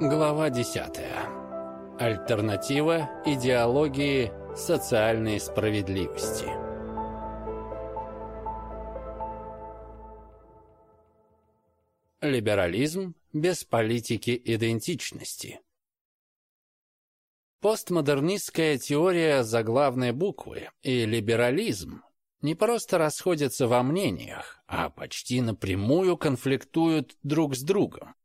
Глава 10. Альтернатива идеологии социальной справедливости. Либерализм без политики идентичности. Постмодернистская теория заглавной буквы и либерализм не просто расходятся во мнениях, а почти напрямую конфликтуют друг с другом.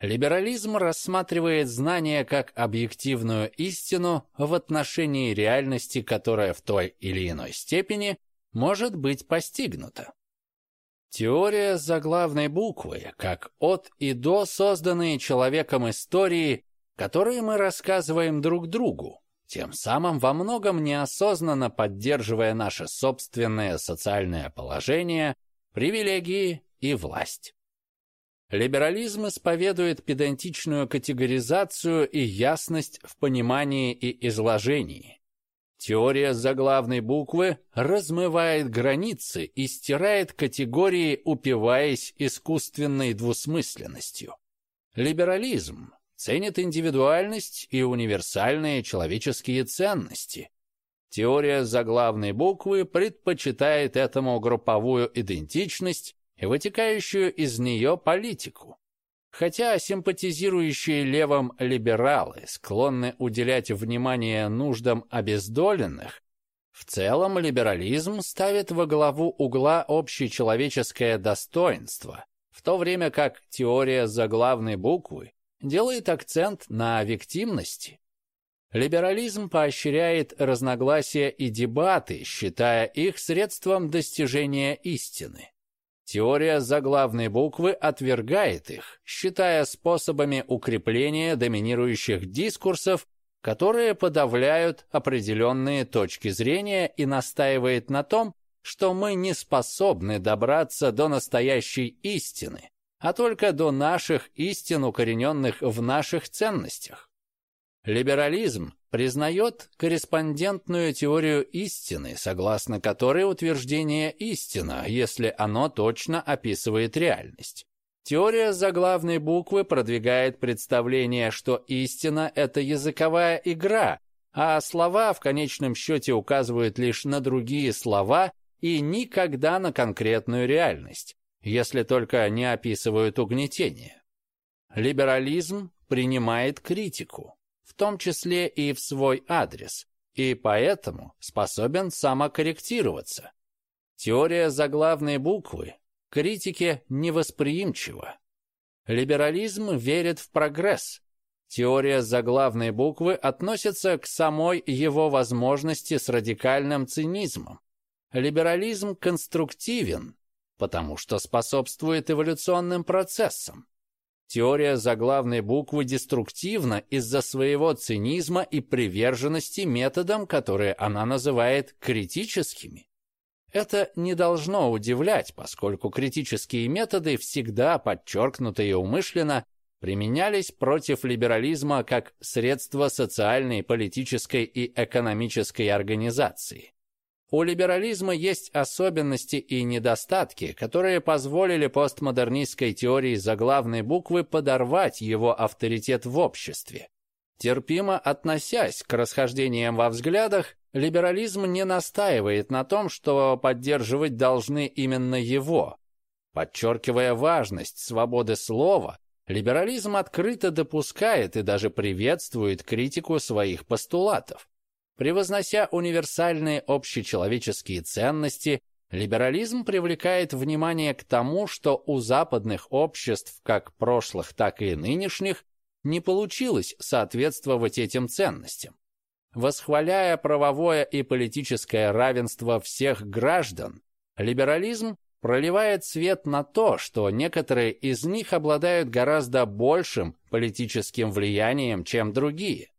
Либерализм рассматривает знание как объективную истину в отношении реальности, которая в той или иной степени может быть постигнута. Теория заглавной буквы, как от и до созданные человеком истории, которые мы рассказываем друг другу, тем самым во многом неосознанно поддерживая наше собственное социальное положение, привилегии и власть. Либерализм исповедует педантичную категоризацию и ясность в понимании и изложении. Теория заглавной буквы размывает границы и стирает категории, упиваясь искусственной двусмысленностью. Либерализм ценит индивидуальность и универсальные человеческие ценности. Теория заглавной буквы предпочитает этому групповую идентичность и вытекающую из нее политику. Хотя симпатизирующие левым либералы склонны уделять внимание нуждам обездоленных, в целом либерализм ставит во главу угла общечеловеческое достоинство, в то время как теория заглавной буквы делает акцент на виктимности. Либерализм поощряет разногласия и дебаты, считая их средством достижения истины. Теория заглавной буквы отвергает их, считая способами укрепления доминирующих дискурсов, которые подавляют определенные точки зрения и настаивает на том, что мы не способны добраться до настоящей истины, а только до наших истин, укорененных в наших ценностях. Либерализм признает корреспондентную теорию истины, согласно которой утверждение истина, если оно точно описывает реальность. Теория заглавной буквы продвигает представление, что истина – это языковая игра, а слова в конечном счете указывают лишь на другие слова и никогда на конкретную реальность, если только не описывают угнетение. Либерализм принимает критику в том числе и в свой адрес, и поэтому способен самокорректироваться. Теория заглавной буквы критике невосприимчива. Либерализм верит в прогресс. Теория заглавной буквы относится к самой его возможности с радикальным цинизмом. Либерализм конструктивен, потому что способствует эволюционным процессам. Теория заглавной буквы деструктивна из-за своего цинизма и приверженности методам, которые она называет критическими. Это не должно удивлять, поскольку критические методы всегда подчеркнуто и умышленно применялись против либерализма как средство социальной, политической и экономической организации. У либерализма есть особенности и недостатки, которые позволили постмодернистской теории заглавной буквы подорвать его авторитет в обществе. Терпимо относясь к расхождениям во взглядах, либерализм не настаивает на том, что поддерживать должны именно его. Подчеркивая важность свободы слова, либерализм открыто допускает и даже приветствует критику своих постулатов. Превознося универсальные общечеловеческие ценности, либерализм привлекает внимание к тому, что у западных обществ, как прошлых, так и нынешних, не получилось соответствовать этим ценностям. Восхваляя правовое и политическое равенство всех граждан, либерализм проливает свет на то, что некоторые из них обладают гораздо большим политическим влиянием, чем другие.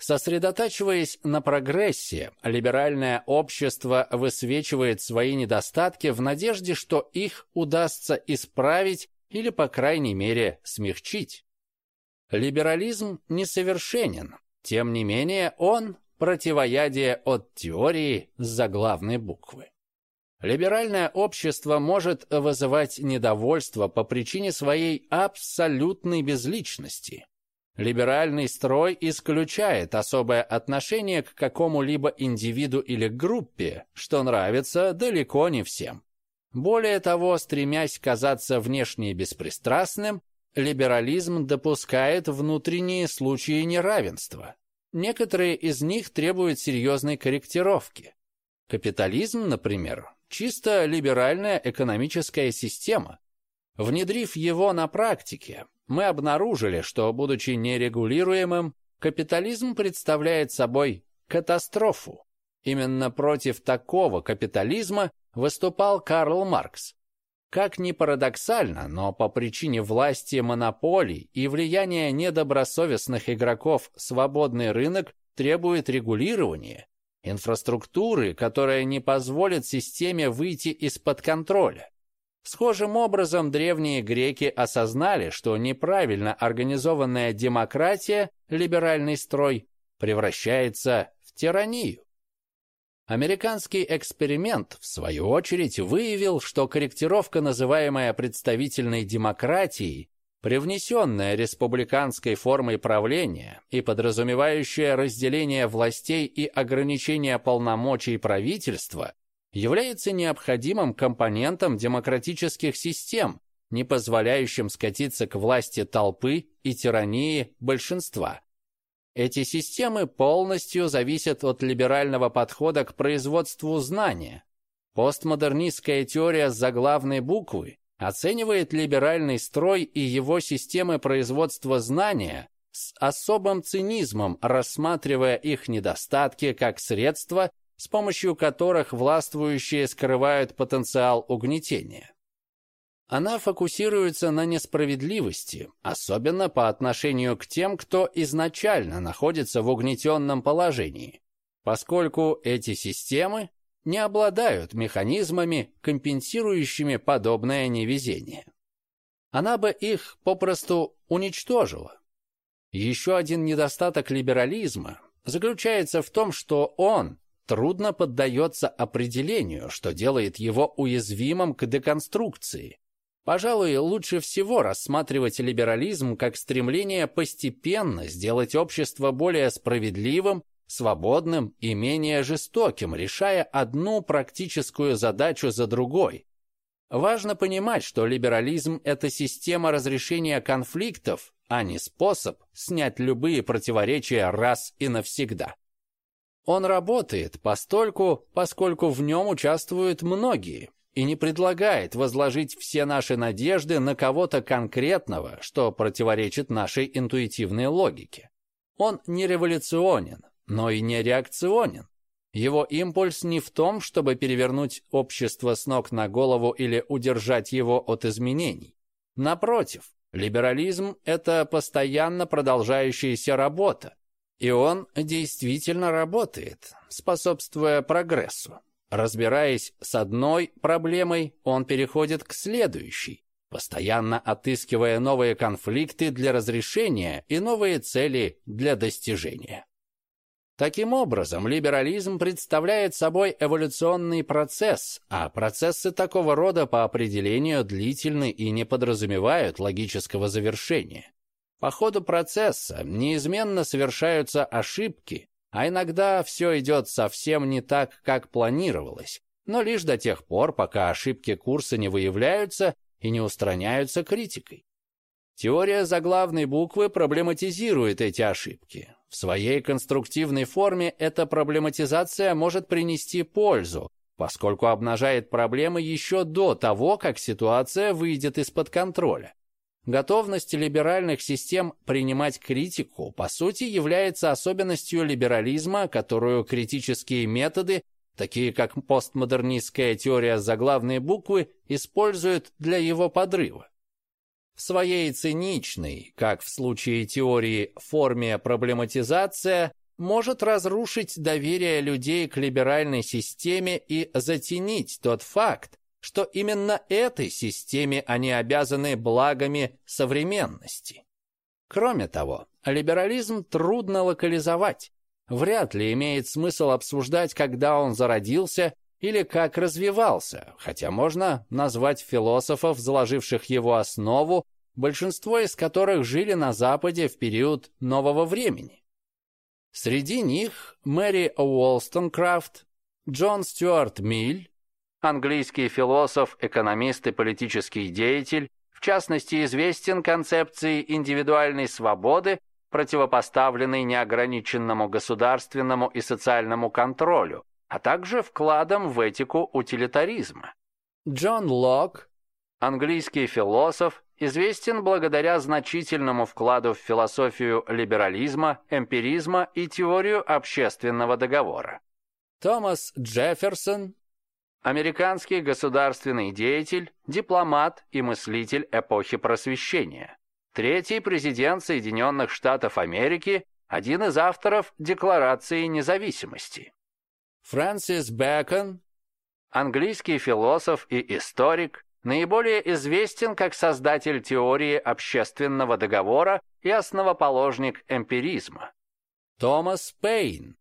Сосредотачиваясь на прогрессе, либеральное общество высвечивает свои недостатки в надежде, что их удастся исправить или, по крайней мере, смягчить. Либерализм несовершенен, тем не менее он противоядие от теории заглавной буквы. Либеральное общество может вызывать недовольство по причине своей абсолютной безличности. Либеральный строй исключает особое отношение к какому-либо индивиду или группе, что нравится далеко не всем. Более того, стремясь казаться внешне беспристрастным, либерализм допускает внутренние случаи неравенства. Некоторые из них требуют серьезной корректировки. Капитализм, например, чисто либеральная экономическая система. Внедрив его на практике, мы обнаружили, что, будучи нерегулируемым, капитализм представляет собой катастрофу. Именно против такого капитализма выступал Карл Маркс. Как ни парадоксально, но по причине власти монополий и влияния недобросовестных игроков свободный рынок требует регулирования, инфраструктуры, которая не позволит системе выйти из-под контроля. Схожим образом древние греки осознали, что неправильно организованная демократия, либеральный строй, превращается в тиранию. Американский эксперимент, в свою очередь, выявил, что корректировка, называемая представительной демократией, привнесенная республиканской формой правления и подразумевающая разделение властей и ограничение полномочий правительства, является необходимым компонентом демократических систем, не позволяющим скатиться к власти толпы и тирании большинства. Эти системы полностью зависят от либерального подхода к производству знания. Постмодернистская теория заглавной буквы оценивает либеральный строй и его системы производства знания с особым цинизмом, рассматривая их недостатки как средство с помощью которых властвующие скрывают потенциал угнетения. Она фокусируется на несправедливости, особенно по отношению к тем, кто изначально находится в угнетенном положении, поскольку эти системы не обладают механизмами, компенсирующими подобное невезение. Она бы их попросту уничтожила. Еще один недостаток либерализма заключается в том, что он трудно поддается определению, что делает его уязвимым к деконструкции. Пожалуй, лучше всего рассматривать либерализм как стремление постепенно сделать общество более справедливым, свободным и менее жестоким, решая одну практическую задачу за другой. Важно понимать, что либерализм – это система разрешения конфликтов, а не способ снять любые противоречия раз и навсегда. Он работает постольку, поскольку в нем участвуют многие, и не предлагает возложить все наши надежды на кого-то конкретного, что противоречит нашей интуитивной логике. Он не революционен, но и не реакционен. Его импульс не в том, чтобы перевернуть общество с ног на голову или удержать его от изменений. Напротив, либерализм – это постоянно продолжающаяся работа, и он действительно работает, способствуя прогрессу. Разбираясь с одной проблемой, он переходит к следующей, постоянно отыскивая новые конфликты для разрешения и новые цели для достижения. Таким образом, либерализм представляет собой эволюционный процесс, а процессы такого рода по определению длительны и не подразумевают логического завершения. По ходу процесса неизменно совершаются ошибки, а иногда все идет совсем не так, как планировалось, но лишь до тех пор, пока ошибки курса не выявляются и не устраняются критикой. Теория заглавной буквы проблематизирует эти ошибки. В своей конструктивной форме эта проблематизация может принести пользу, поскольку обнажает проблемы еще до того, как ситуация выйдет из-под контроля. Готовность либеральных систем принимать критику, по сути, является особенностью либерализма, которую критические методы, такие как постмодернистская теория заглавной буквы, используют для его подрыва. В своей циничной, как в случае теории, форме проблематизация может разрушить доверие людей к либеральной системе и затенить тот факт, что именно этой системе они обязаны благами современности. Кроме того, либерализм трудно локализовать. Вряд ли имеет смысл обсуждать, когда он зародился или как развивался, хотя можно назвать философов, заложивших его основу, большинство из которых жили на Западе в период нового времени. Среди них Мэри Уолстонкрафт, Джон Стюарт Миль, английский философ, экономист и политический деятель, в частности известен концепцией индивидуальной свободы, противопоставленной неограниченному государственному и социальному контролю, а также вкладом в этику утилитаризма. Джон Локк, английский философ, известен благодаря значительному вкладу в философию либерализма, эмпиризма и теорию общественного договора. Томас Джефферсон, американский государственный деятель, дипломат и мыслитель эпохи Просвещения. Третий президент Соединенных Штатов Америки, один из авторов Декларации независимости. Фрэнсис Бэкон, английский философ и историк, наиболее известен как создатель теории общественного договора и основоположник эмпиризма. Томас Пейн,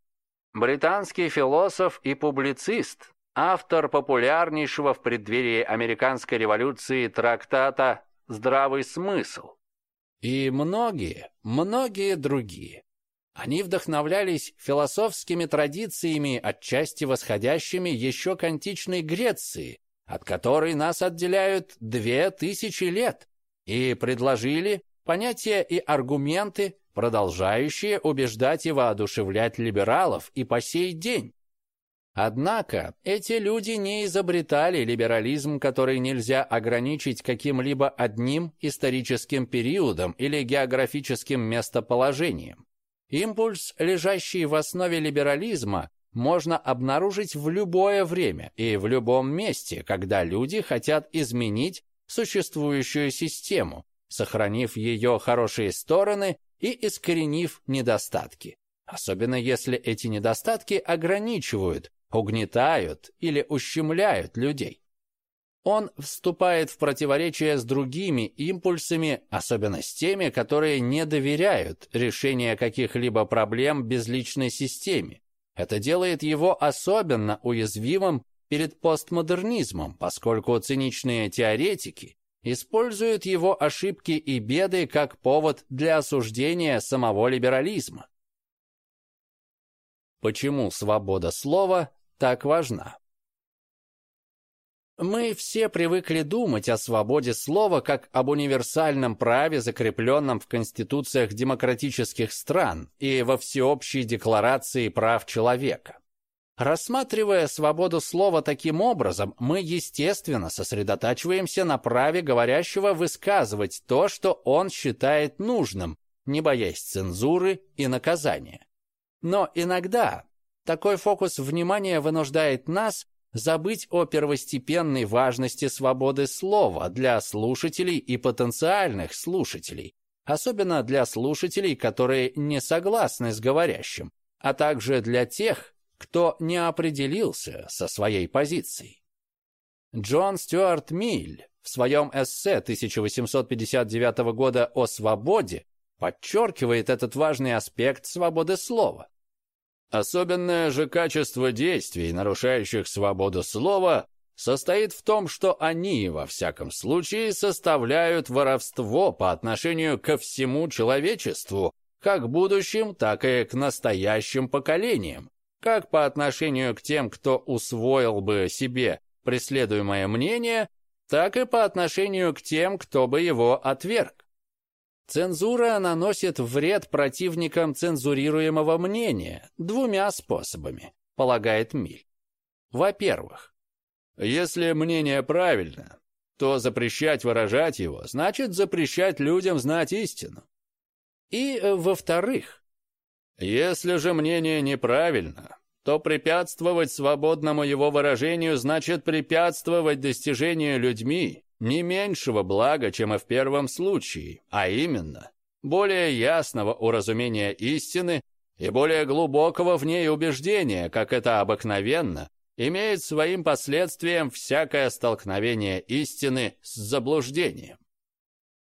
британский философ и публицист, автор популярнейшего в преддверии американской революции трактата «Здравый смысл». И многие, многие другие. Они вдохновлялись философскими традициями, отчасти восходящими еще к античной Греции, от которой нас отделяют две тысячи лет, и предложили понятия и аргументы, продолжающие убеждать и воодушевлять либералов и по сей день. Однако эти люди не изобретали либерализм, который нельзя ограничить каким-либо одним историческим периодом или географическим местоположением. Импульс, лежащий в основе либерализма, можно обнаружить в любое время и в любом месте, когда люди хотят изменить существующую систему, сохранив ее хорошие стороны и искоренив недостатки. Особенно если эти недостатки ограничивают, угнетают или ущемляют людей. Он вступает в противоречие с другими импульсами, особенно с теми, которые не доверяют решению каких-либо проблем безличной системе, это делает его особенно уязвимым перед постмодернизмом, поскольку циничные теоретики используют его ошибки и беды как повод для осуждения самого либерализма. Почему свобода слова так важна? Мы все привыкли думать о свободе слова как об универсальном праве, закрепленном в конституциях демократических стран и во всеобщей декларации прав человека. Рассматривая свободу слова таким образом, мы, естественно, сосредотачиваемся на праве говорящего высказывать то, что он считает нужным, не боясь цензуры и наказания. Но иногда такой фокус внимания вынуждает нас забыть о первостепенной важности свободы слова для слушателей и потенциальных слушателей, особенно для слушателей, которые не согласны с говорящим, а также для тех, кто не определился со своей позицией. Джон Стюарт Миль в своем эссе 1859 года о свободе подчеркивает этот важный аспект свободы слова. Особенное же качество действий, нарушающих свободу слова, состоит в том, что они, во всяком случае, составляют воровство по отношению ко всему человечеству, как будущим, так и к настоящим поколениям, как по отношению к тем, кто усвоил бы себе преследуемое мнение, так и по отношению к тем, кто бы его отверг. Цензура наносит вред противникам цензурируемого мнения двумя способами, полагает Миль. Во-первых, если мнение правильно, то запрещать выражать его значит запрещать людям знать истину. И, э, во-вторых, если же мнение неправильно, то препятствовать свободному его выражению значит препятствовать достижению людьми не меньшего блага, чем и в первом случае, а именно более ясного уразумения истины и более глубокого в ней убеждения, как это обыкновенно, имеет своим последствием всякое столкновение истины с заблуждением.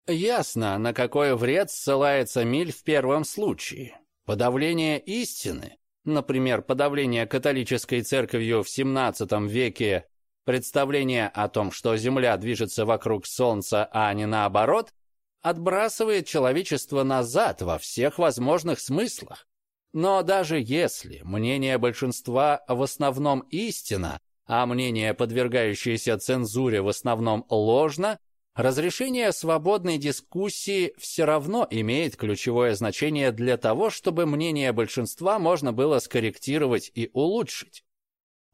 Ясно, на какой вред ссылается Миль в первом случае. Подавление истины, например, подавление католической церковью в XVII веке Представление о том, что Земля движется вокруг Солнца, а не наоборот, отбрасывает человечество назад во всех возможных смыслах. Но даже если мнение большинства в основном истина, а мнение, подвергающееся цензуре, в основном ложно, разрешение свободной дискуссии все равно имеет ключевое значение для того, чтобы мнение большинства можно было скорректировать и улучшить.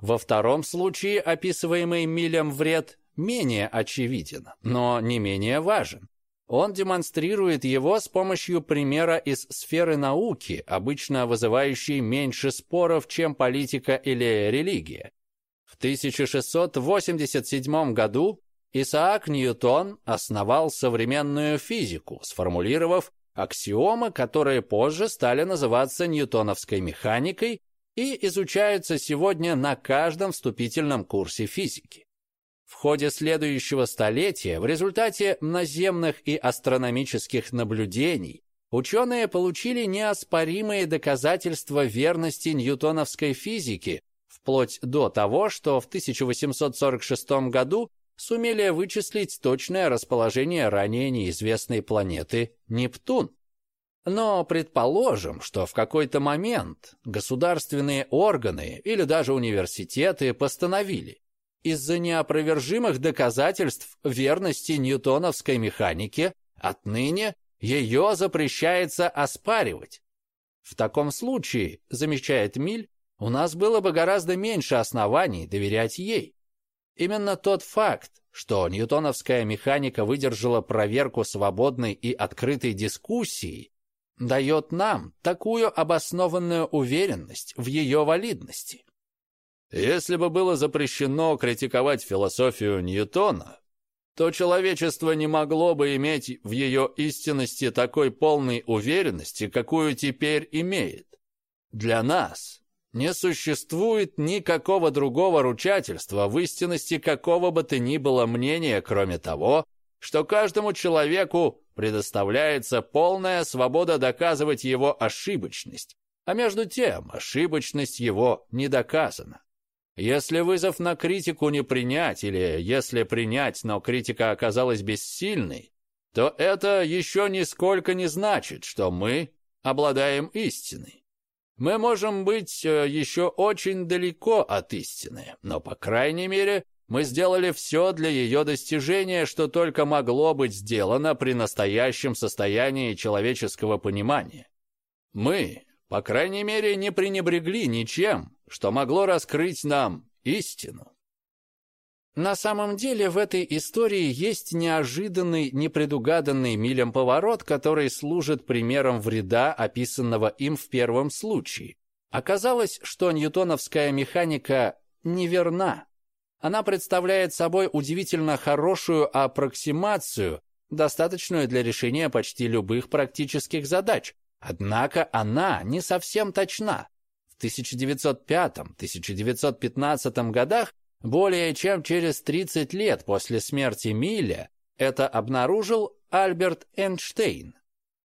Во втором случае описываемый Милем вред менее очевиден, но не менее важен. Он демонстрирует его с помощью примера из сферы науки, обычно вызывающей меньше споров, чем политика или религия. В 1687 году Исаак Ньютон основал современную физику, сформулировав аксиомы, которые позже стали называться ньютоновской механикой и изучаются сегодня на каждом вступительном курсе физики. В ходе следующего столетия в результате наземных и астрономических наблюдений ученые получили неоспоримые доказательства верности ньютоновской физики, вплоть до того, что в 1846 году сумели вычислить точное расположение ранее неизвестной планеты Нептун. Но предположим, что в какой-то момент государственные органы или даже университеты постановили, из-за неопровержимых доказательств верности ньютоновской механики отныне ее запрещается оспаривать. В таком случае, замечает Миль, у нас было бы гораздо меньше оснований доверять ей. Именно тот факт, что ньютоновская механика выдержала проверку свободной и открытой дискуссии, дает нам такую обоснованную уверенность в ее валидности. Если бы было запрещено критиковать философию Ньютона, то человечество не могло бы иметь в ее истинности такой полной уверенности, какую теперь имеет. Для нас не существует никакого другого ручательства в истинности какого бы то ни было мнения, кроме того, что каждому человеку предоставляется полная свобода доказывать его ошибочность, а между тем ошибочность его не доказана. Если вызов на критику не принять, или если принять, но критика оказалась бессильной, то это еще нисколько не значит, что мы обладаем истиной. Мы можем быть э, еще очень далеко от истины, но, по крайней мере, мы сделали все для ее достижения, что только могло быть сделано при настоящем состоянии человеческого понимания. Мы, по крайней мере, не пренебрегли ничем, что могло раскрыть нам истину. На самом деле в этой истории есть неожиданный, непредугаданный милем поворот, который служит примером вреда, описанного им в первом случае. Оказалось, что ньютоновская механика неверна. Она представляет собой удивительно хорошую аппроксимацию, достаточную для решения почти любых практических задач. Однако она не совсем точна. В 1905-1915 годах, более чем через 30 лет после смерти Милля, это обнаружил Альберт Эйнштейн.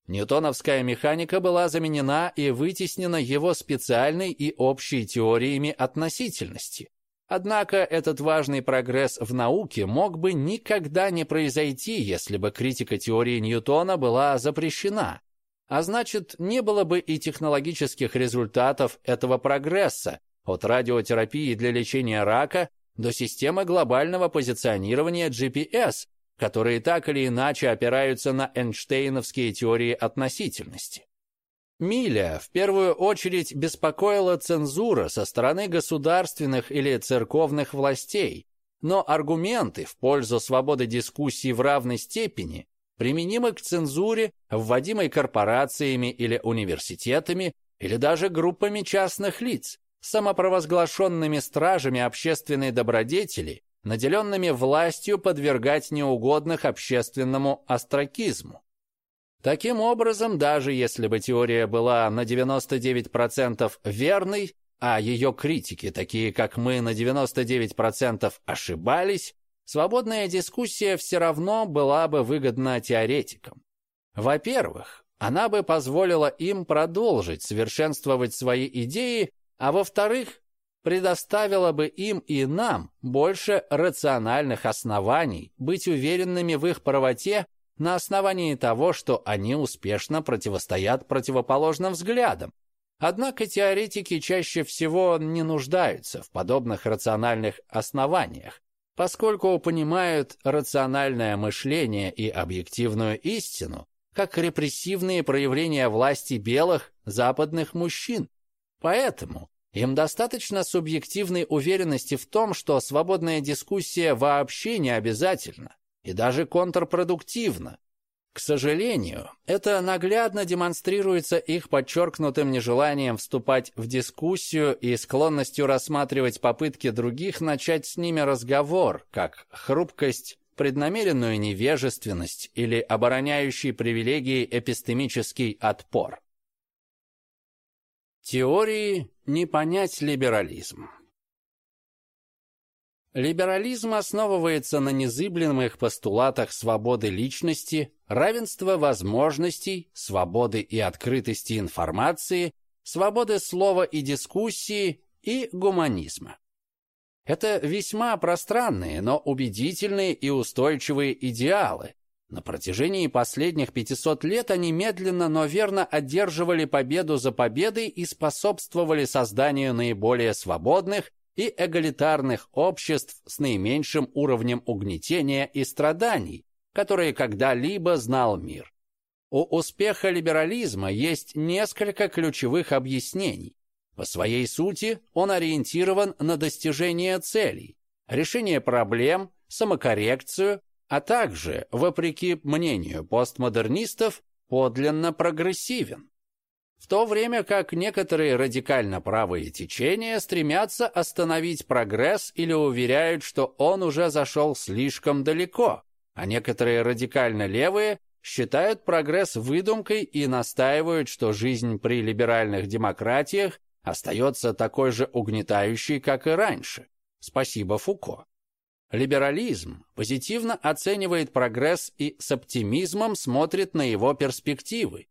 Ньютоновская механика была заменена и вытеснена его специальной и общей теориями относительности. Однако этот важный прогресс в науке мог бы никогда не произойти, если бы критика теории Ньютона была запрещена. А значит, не было бы и технологических результатов этого прогресса, от радиотерапии для лечения рака до системы глобального позиционирования GPS, которые так или иначе опираются на Эйнштейновские теории относительности. Миля в первую очередь беспокоила цензура со стороны государственных или церковных властей, но аргументы в пользу свободы дискуссии в равной степени применимы к цензуре, вводимой корпорациями или университетами, или даже группами частных лиц, самопровозглашенными стражами общественной добродетели, наделенными властью подвергать неугодных общественному остракизму. Таким образом, даже если бы теория была на 99% верной, а ее критики, такие как мы, на 99% ошибались, свободная дискуссия все равно была бы выгодна теоретикам. Во-первых, она бы позволила им продолжить совершенствовать свои идеи, а во-вторых, предоставила бы им и нам больше рациональных оснований быть уверенными в их правоте на основании того, что они успешно противостоят противоположным взглядам. Однако теоретики чаще всего не нуждаются в подобных рациональных основаниях, поскольку понимают рациональное мышление и объективную истину как репрессивные проявления власти белых западных мужчин. Поэтому им достаточно субъективной уверенности в том, что свободная дискуссия вообще не обязательна и даже контрпродуктивна. К сожалению, это наглядно демонстрируется их подчеркнутым нежеланием вступать в дискуссию и склонностью рассматривать попытки других начать с ними разговор, как хрупкость, преднамеренную невежественность или обороняющий привилегии эпистемический отпор. Теории не понять либерализм. Либерализм основывается на незыблемых постулатах свободы личности, равенства возможностей, свободы и открытости информации, свободы слова и дискуссии и гуманизма. Это весьма пространные, но убедительные и устойчивые идеалы, на протяжении последних 500 лет они медленно, но верно одерживали победу за победой и способствовали созданию наиболее свободных и эгалитарных обществ с наименьшим уровнем угнетения и страданий, которые когда-либо знал мир. У успеха либерализма есть несколько ключевых объяснений. По своей сути он ориентирован на достижение целей, решение проблем, самокоррекцию, а также, вопреки мнению постмодернистов, подлинно прогрессивен. В то время как некоторые радикально правые течения стремятся остановить прогресс или уверяют, что он уже зашел слишком далеко, а некоторые радикально левые считают прогресс выдумкой и настаивают, что жизнь при либеральных демократиях остается такой же угнетающей, как и раньше. Спасибо Фуко. Либерализм позитивно оценивает прогресс и с оптимизмом смотрит на его перспективы.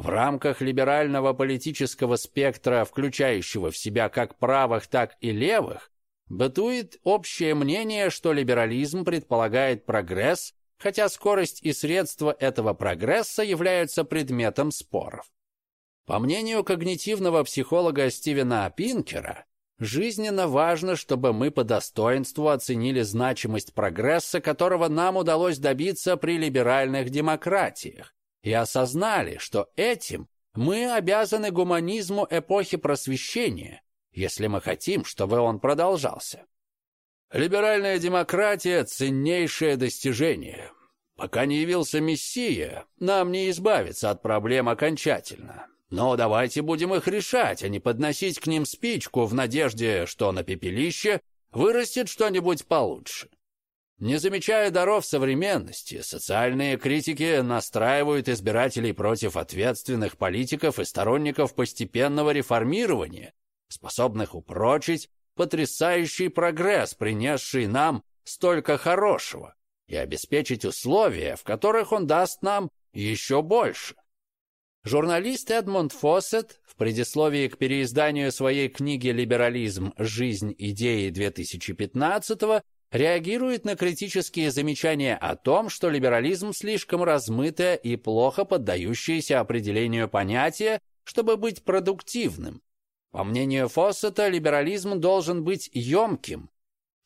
В рамках либерального политического спектра, включающего в себя как правых, так и левых, бытует общее мнение, что либерализм предполагает прогресс, хотя скорость и средства этого прогресса являются предметом споров. По мнению когнитивного психолога Стивена Пинкера, Жизненно важно, чтобы мы по достоинству оценили значимость прогресса, которого нам удалось добиться при либеральных демократиях, и осознали, что этим мы обязаны гуманизму эпохи просвещения, если мы хотим, чтобы он продолжался. Либеральная демократия – ценнейшее достижение. Пока не явился Мессия, нам не избавиться от проблем окончательно. Но давайте будем их решать, а не подносить к ним спичку в надежде, что на пепелище вырастет что-нибудь получше. Не замечая даров современности, социальные критики настраивают избирателей против ответственных политиков и сторонников постепенного реформирования, способных упрочить потрясающий прогресс, принесший нам столько хорошего, и обеспечить условия, в которых он даст нам еще больше. Журналист Эдмонд Фоссет в предисловии к переизданию своей книги «Либерализм. Жизнь идеи 2015 реагирует на критические замечания о том, что либерализм слишком размытое и плохо поддающееся определению понятие, чтобы быть продуктивным. По мнению Фоссета, либерализм должен быть емким,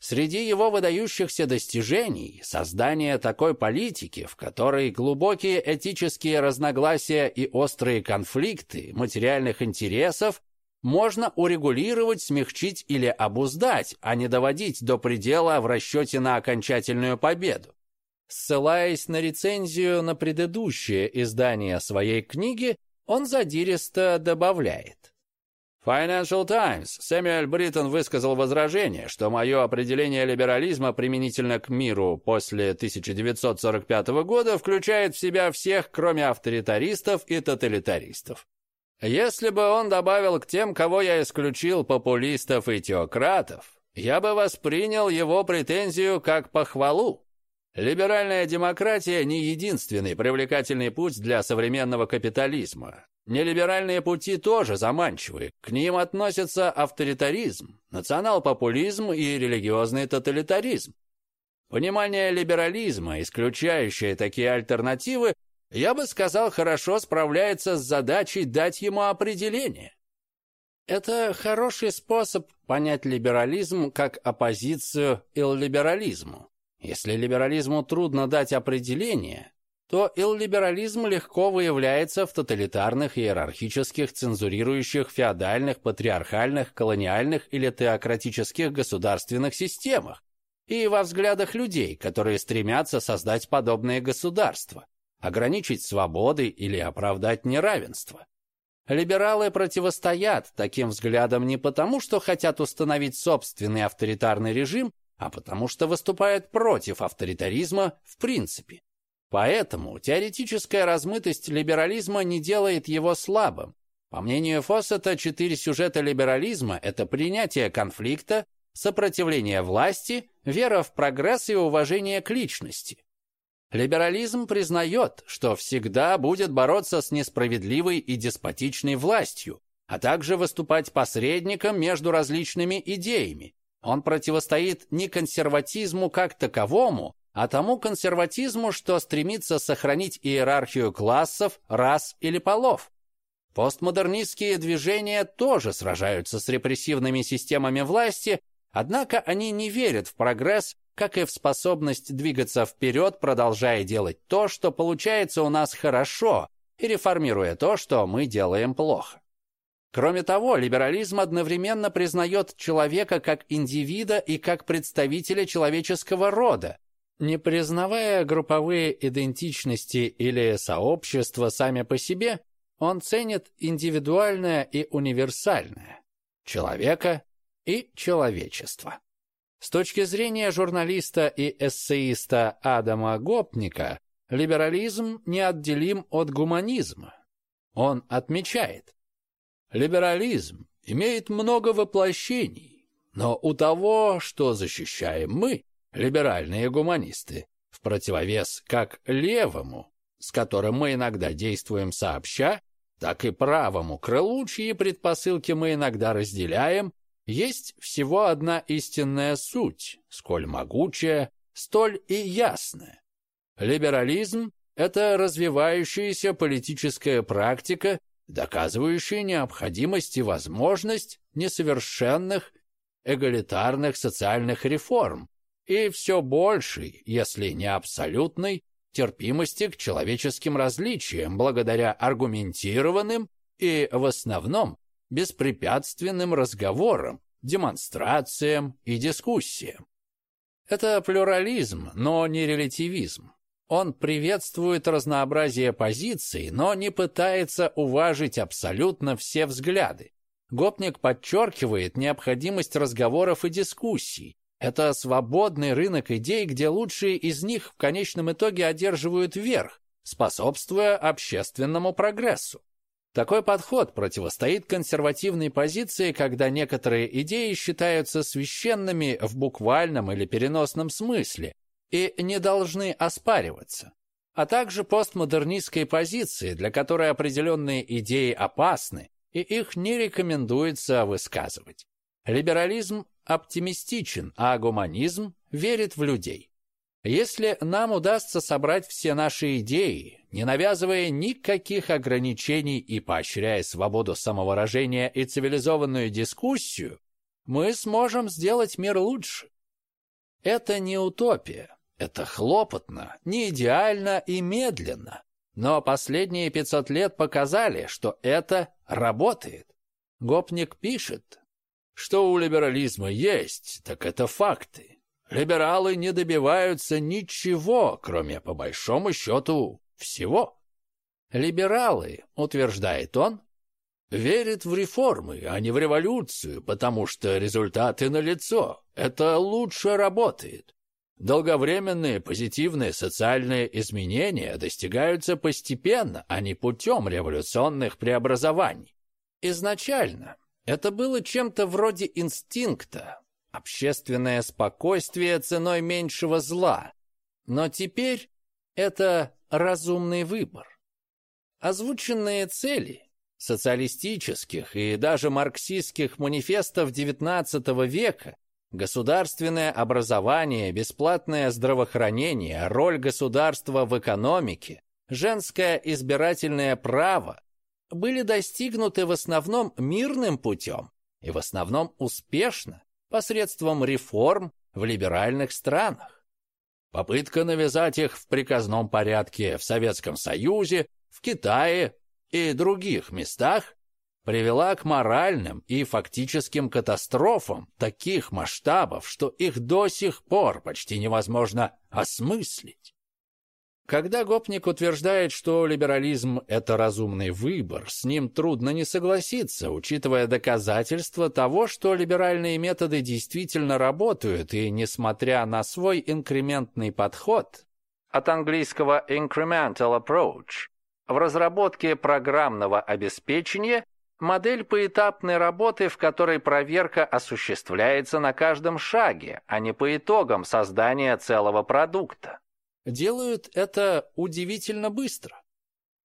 Среди его выдающихся достижений – создание такой политики, в которой глубокие этические разногласия и острые конфликты материальных интересов можно урегулировать, смягчить или обуздать, а не доводить до предела в расчете на окончательную победу. Ссылаясь на рецензию на предыдущее издание своей книги, он задиристо добавляет. Financial Times Сэмюэль Бриттон высказал возражение, что мое определение либерализма применительно к миру после 1945 года включает в себя всех, кроме авторитаристов и тоталитаристов. Если бы он добавил к тем, кого я исключил, популистов и теократов, я бы воспринял его претензию как похвалу. Либеральная демократия не единственный привлекательный путь для современного капитализма. Нелиберальные пути тоже заманчивы. К ним относятся авторитаризм, национал-популизм и религиозный тоталитаризм. Понимание либерализма, исключающее такие альтернативы, я бы сказал, хорошо справляется с задачей дать ему определение. Это хороший способ понять либерализм как оппозицию иллиберализму. Если либерализму трудно дать определение, то иллиберализм легко выявляется в тоталитарных, иерархических, цензурирующих, феодальных, патриархальных, колониальных или теократических государственных системах и во взглядах людей, которые стремятся создать подобные государства, ограничить свободы или оправдать неравенство. Либералы противостоят таким взглядам не потому, что хотят установить собственный авторитарный режим, а потому что выступают против авторитаризма в принципе. Поэтому теоретическая размытость либерализма не делает его слабым. По мнению Фоссета, четыре сюжета либерализма – это принятие конфликта, сопротивление власти, вера в прогресс и уважение к личности. Либерализм признает, что всегда будет бороться с несправедливой и деспотичной властью, а также выступать посредником между различными идеями. Он противостоит не консерватизму как таковому, а тому консерватизму, что стремится сохранить иерархию классов, рас или полов. Постмодернистские движения тоже сражаются с репрессивными системами власти, однако они не верят в прогресс как и в способность двигаться вперед, продолжая делать то, что получается у нас хорошо, и реформируя то, что мы делаем плохо. Кроме того, либерализм одновременно признает человека как индивида и как представителя человеческого рода, не признавая групповые идентичности или сообщества сами по себе, он ценит индивидуальное и универсальное, человека и человечество. С точки зрения журналиста и эссеиста Адама Гопника, либерализм неотделим от гуманизма. Он отмечает, либерализм имеет много воплощений, но у того, что защищаем мы, либеральные гуманисты, в противовес как левому, с которым мы иногда действуем сообща, так и правому крылу, чьи предпосылки мы иногда разделяем, есть всего одна истинная суть, сколь могучая, столь и ясная. Либерализм – это развивающаяся политическая практика, доказывающая необходимость и возможность несовершенных эгалитарных социальных реформ и все большей, если не абсолютной, терпимости к человеческим различиям благодаря аргументированным и, в основном, беспрепятственным разговорам, демонстрациям и дискуссиям. Это плюрализм, но не релятивизм. Он приветствует разнообразие позиций, но не пытается уважить абсолютно все взгляды. Гопник подчеркивает необходимость разговоров и дискуссий. Это свободный рынок идей, где лучшие из них в конечном итоге одерживают верх, способствуя общественному прогрессу. Такой подход противостоит консервативной позиции, когда некоторые идеи считаются священными в буквальном или переносном смысле и не должны оспариваться, а также постмодернистской позиции, для которой определенные идеи опасны и их не рекомендуется высказывать. Либерализм оптимистичен, а гуманизм верит в людей. Если нам удастся собрать все наши идеи, не навязывая никаких ограничений и поощряя свободу самовыражения и цивилизованную дискуссию, мы сможем сделать мир лучше. Это не утопия, это хлопотно, не идеально и медленно. Но последние 500 лет показали, что это работает. Гопник пишет, что у либерализма есть, так это факты. Либералы не добиваются ничего, кроме, по большому счету, всего. Либералы, утверждает он, верят в реформы, а не в революцию, потому что результаты налицо. Это лучше работает. Долговременные позитивные социальные изменения достигаются постепенно, а не путем революционных преобразований. Изначально это было чем-то вроде инстинкта, общественное спокойствие ценой меньшего зла. Но теперь это разумный выбор. Озвученные цели социалистических и даже марксистских манифестов XIX века Государственное образование, бесплатное здравоохранение, роль государства в экономике, женское избирательное право были достигнуты в основном мирным путем и в основном успешно посредством реформ в либеральных странах. Попытка навязать их в приказном порядке в Советском Союзе, в Китае и других местах привела к моральным и фактическим катастрофам таких масштабов, что их до сих пор почти невозможно осмыслить. Когда гопник утверждает, что либерализм – это разумный выбор, с ним трудно не согласиться, учитывая доказательства того, что либеральные методы действительно работают, и несмотря на свой инкрементный подход, от английского incremental approach, в разработке программного обеспечения модель поэтапной работы, в которой проверка осуществляется на каждом шаге, а не по итогам создания целого продукта делают это удивительно быстро.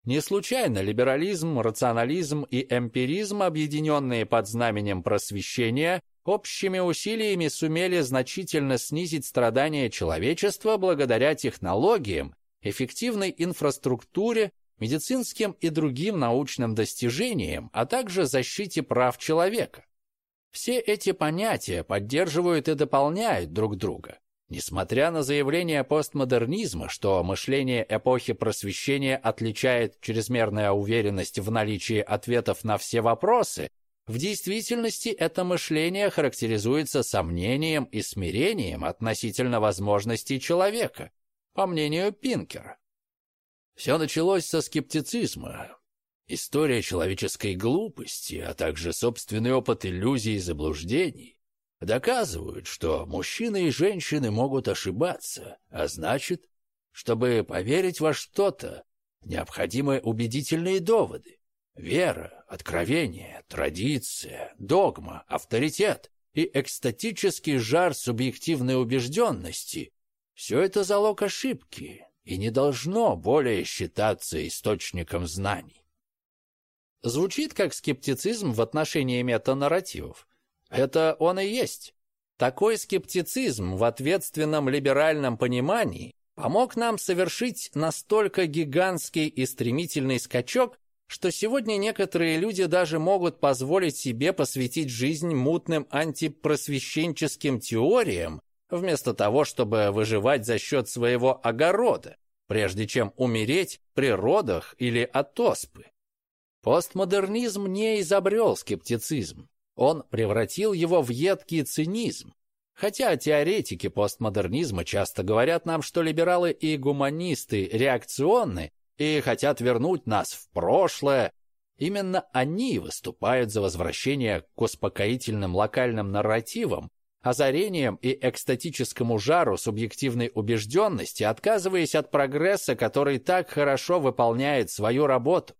Не случайно либерализм, рационализм и эмпиризм, объединенные под знаменем просвещения, общими усилиями сумели значительно снизить страдания человечества благодаря технологиям, эффективной инфраструктуре, медицинским и другим научным достижениям, а также защите прав человека. Все эти понятия поддерживают и дополняют друг друга. Несмотря на заявление постмодернизма, что мышление эпохи просвещения отличает чрезмерная уверенность в наличии ответов на все вопросы, в действительности это мышление характеризуется сомнением и смирением относительно возможностей человека, по мнению Пинкера. Все началось со скептицизма. История человеческой глупости, а также собственный опыт иллюзий и заблуждений доказывают, что мужчины и женщины могут ошибаться, а значит, чтобы поверить во что-то, необходимы убедительные доводы. Вера, откровение, традиция, догма, авторитет и экстатический жар субъективной убежденности – все это залог ошибки и не должно более считаться источником знаний. Звучит как скептицизм в отношении метанарративов. Это он и есть. Такой скептицизм в ответственном либеральном понимании помог нам совершить настолько гигантский и стремительный скачок, что сегодня некоторые люди даже могут позволить себе посвятить жизнь мутным антипросвещенческим теориям, вместо того, чтобы выживать за счет своего огорода, прежде чем умереть при родах или от оспы. Постмодернизм не изобрел скептицизм. Он превратил его в едкий цинизм. Хотя теоретики постмодернизма часто говорят нам, что либералы и гуманисты реакционны и хотят вернуть нас в прошлое, именно они выступают за возвращение к успокоительным локальным нарративам, озарением и экстатическому жару субъективной убежденности, отказываясь от прогресса, который так хорошо выполняет свою работу.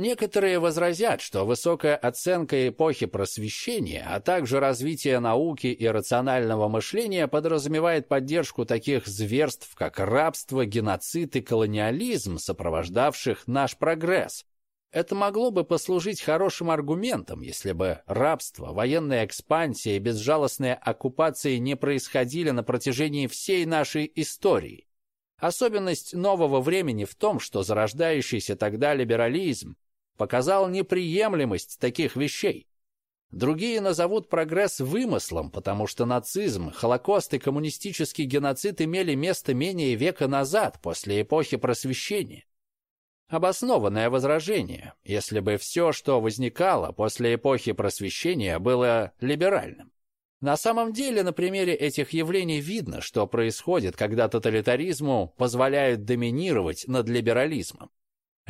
Некоторые возразят, что высокая оценка эпохи просвещения, а также развитие науки и рационального мышления подразумевает поддержку таких зверств, как рабство, геноцид и колониализм, сопровождавших наш прогресс. Это могло бы послужить хорошим аргументом, если бы рабство, военная экспансия и безжалостная оккупация не происходили на протяжении всей нашей истории. Особенность нового времени в том, что зарождающийся тогда либерализм показал неприемлемость таких вещей. Другие назовут прогресс вымыслом, потому что нацизм, Холокост и коммунистический геноцид имели место менее века назад, после эпохи просвещения. Обоснованное возражение, если бы все, что возникало после эпохи просвещения, было либеральным. На самом деле, на примере этих явлений видно, что происходит, когда тоталитаризму позволяют доминировать над либерализмом.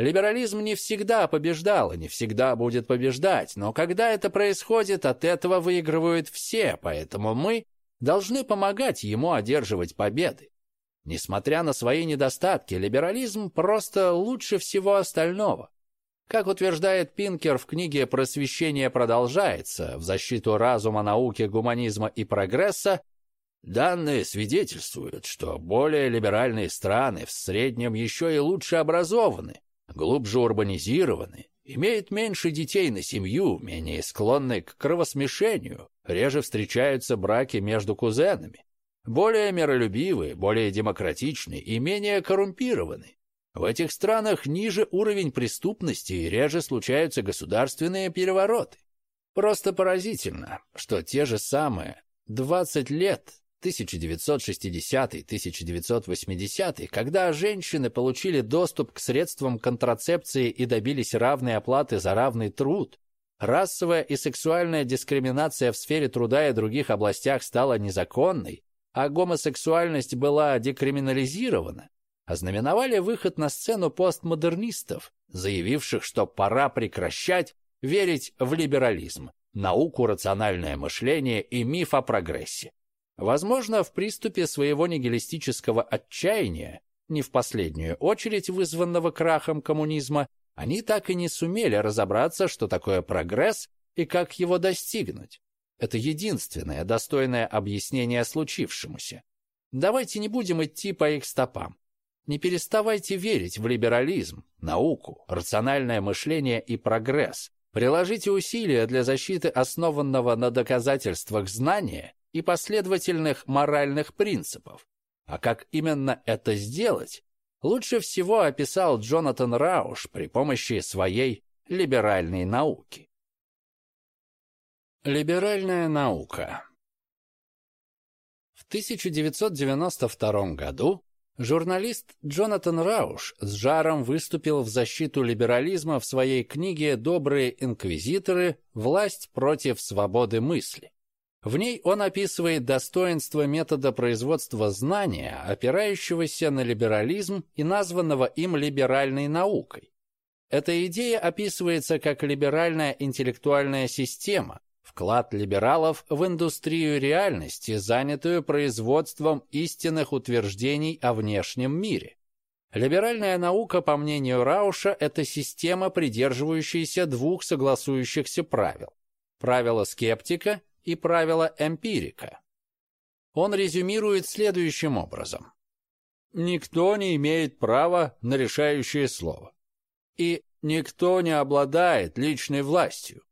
Либерализм не всегда побеждал и не всегда будет побеждать, но когда это происходит, от этого выигрывают все, поэтому мы должны помогать ему одерживать победы. Несмотря на свои недостатки, либерализм просто лучше всего остального. Как утверждает Пинкер в книге «Просвещение продолжается» в защиту разума, науки, гуманизма и прогресса, Данные свидетельствуют, что более либеральные страны в среднем еще и лучше образованы, глубже урбанизированы, имеют меньше детей на семью, менее склонны к кровосмешению, реже встречаются браки между кузенами. Более миролюбивые, более демократичные и менее коррумпированы. В этих странах ниже уровень преступности и реже случаются государственные перевороты. Просто поразительно, что те же самые 20 лет 1960-1980, когда женщины получили доступ к средствам контрацепции и добились равной оплаты за равный труд, расовая и сексуальная дискриминация в сфере труда и других областях стала незаконной, а гомосексуальность была декриминализирована, ознаменовали выход на сцену постмодернистов, заявивших, что пора прекращать верить в либерализм, науку, рациональное мышление и миф о прогрессе. Возможно, в приступе своего нигилистического отчаяния, не в последнюю очередь вызванного крахом коммунизма, они так и не сумели разобраться, что такое прогресс и как его достигнуть. Это единственное достойное объяснение случившемуся. Давайте не будем идти по их стопам. Не переставайте верить в либерализм, науку, рациональное мышление и прогресс. Приложите усилия для защиты основанного на доказательствах знания и последовательных моральных принципов. А как именно это сделать, лучше всего описал Джонатан Рауш при помощи своей либеральной науки. Либеральная наука В 1992 году журналист Джонатан Рауш с жаром выступил в защиту либерализма в своей книге «Добрые инквизиторы. Власть против свободы мысли». В ней он описывает достоинства метода производства знания, опирающегося на либерализм и названного им либеральной наукой. Эта идея описывается как либеральная интеллектуальная система, вклад либералов в индустрию реальности, занятую производством истинных утверждений о внешнем мире. Либеральная наука, по мнению Рауша, это система, придерживающаяся двух согласующихся правил. Правило скептика и правила эмпирика. Он резюмирует следующим образом. Никто не имеет права на решающее слово. И никто не обладает личной властью.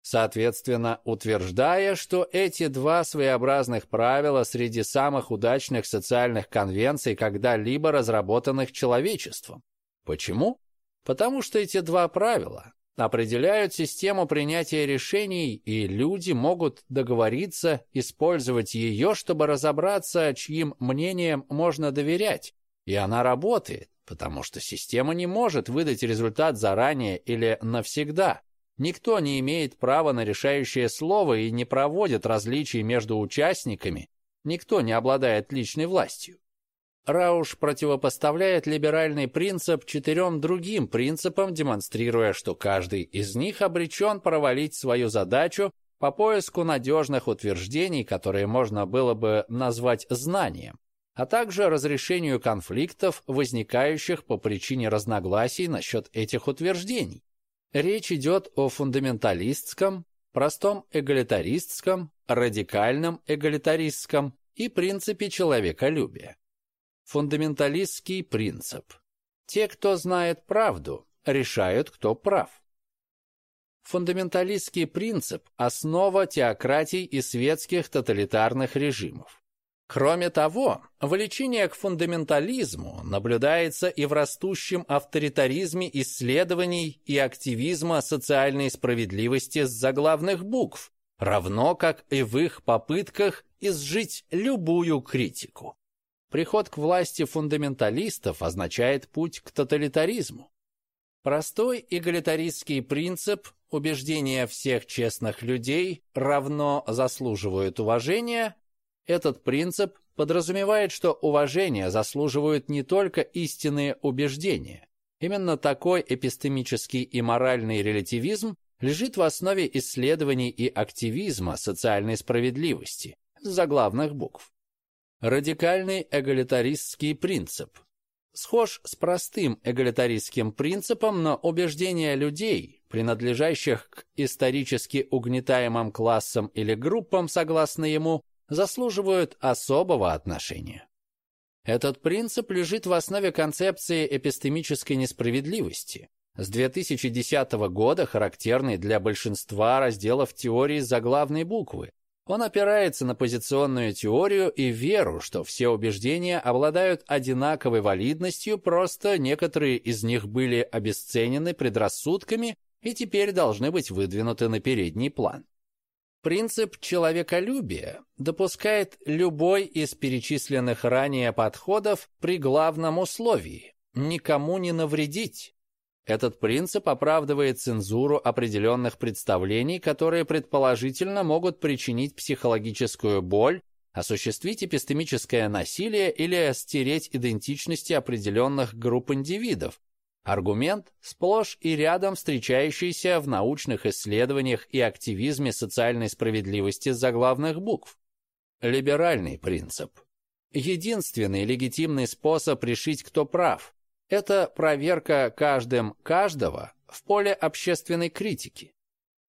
Соответственно, утверждая, что эти два своеобразных правила среди самых удачных социальных конвенций, когда-либо разработанных человечеством. Почему? Потому что эти два правила определяют систему принятия решений, и люди могут договориться использовать ее, чтобы разобраться, чьим мнением можно доверять. И она работает, потому что система не может выдать результат заранее или навсегда. Никто не имеет права на решающее слово и не проводит различий между участниками, никто не обладает личной властью. Рауш противопоставляет либеральный принцип четырем другим принципам, демонстрируя, что каждый из них обречен провалить свою задачу по поиску надежных утверждений, которые можно было бы назвать знанием, а также разрешению конфликтов, возникающих по причине разногласий насчет этих утверждений. Речь идет о фундаменталистском, простом эгалитаристском, радикальном эгалитаристском и принципе человеколюбия. Фундаменталистский принцип. Те, кто знает правду, решают, кто прав. Фундаменталистский принцип – основа теократий и светских тоталитарных режимов. Кроме того, влечение к фундаментализму наблюдается и в растущем авторитаризме исследований и активизма социальной справедливости с заглавных букв, равно как и в их попытках изжить любую критику. Приход к власти фундаменталистов означает путь к тоталитаризму. Простой эгалитаристский принцип убеждения всех честных людей равно заслуживают уважения. Этот принцип подразумевает, что уважение заслуживают не только истинные убеждения. Именно такой эпистемический и моральный релятивизм лежит в основе исследований и активизма социальной справедливости заглавных букв. Радикальный эгалитаристский принцип. Схож с простым эгалитаристским принципом, но убеждения людей, принадлежащих к исторически угнетаемым классам или группам, согласно ему, заслуживают особого отношения. Этот принцип лежит в основе концепции эпистемической несправедливости, с 2010 года характерный для большинства разделов теории заглавной буквы, Он опирается на позиционную теорию и веру, что все убеждения обладают одинаковой валидностью, просто некоторые из них были обесценены предрассудками и теперь должны быть выдвинуты на передний план. Принцип человеколюбия допускает любой из перечисленных ранее подходов при главном условии – никому не навредить. Этот принцип оправдывает цензуру определенных представлений, которые предположительно могут причинить психологическую боль, осуществить эпистемическое насилие или стереть идентичности определенных групп индивидов. Аргумент, сплошь и рядом встречающийся в научных исследованиях и активизме социальной справедливости заглавных букв. Либеральный принцип. Единственный легитимный способ решить, кто прав – это проверка каждым каждого в поле общественной критики.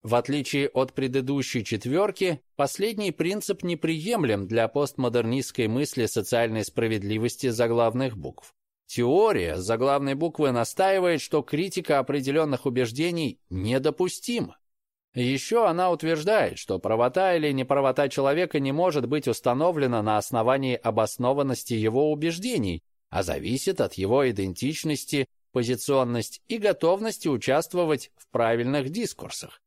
В отличие от предыдущей четверки, последний принцип неприемлем для постмодернистской мысли социальной справедливости заглавных букв. Теория заглавной буквы настаивает, что критика определенных убеждений недопустима. Еще она утверждает, что правота или неправота человека не может быть установлена на основании обоснованности его убеждений, а зависит от его идентичности, позиционности и готовности участвовать в правильных дискурсах.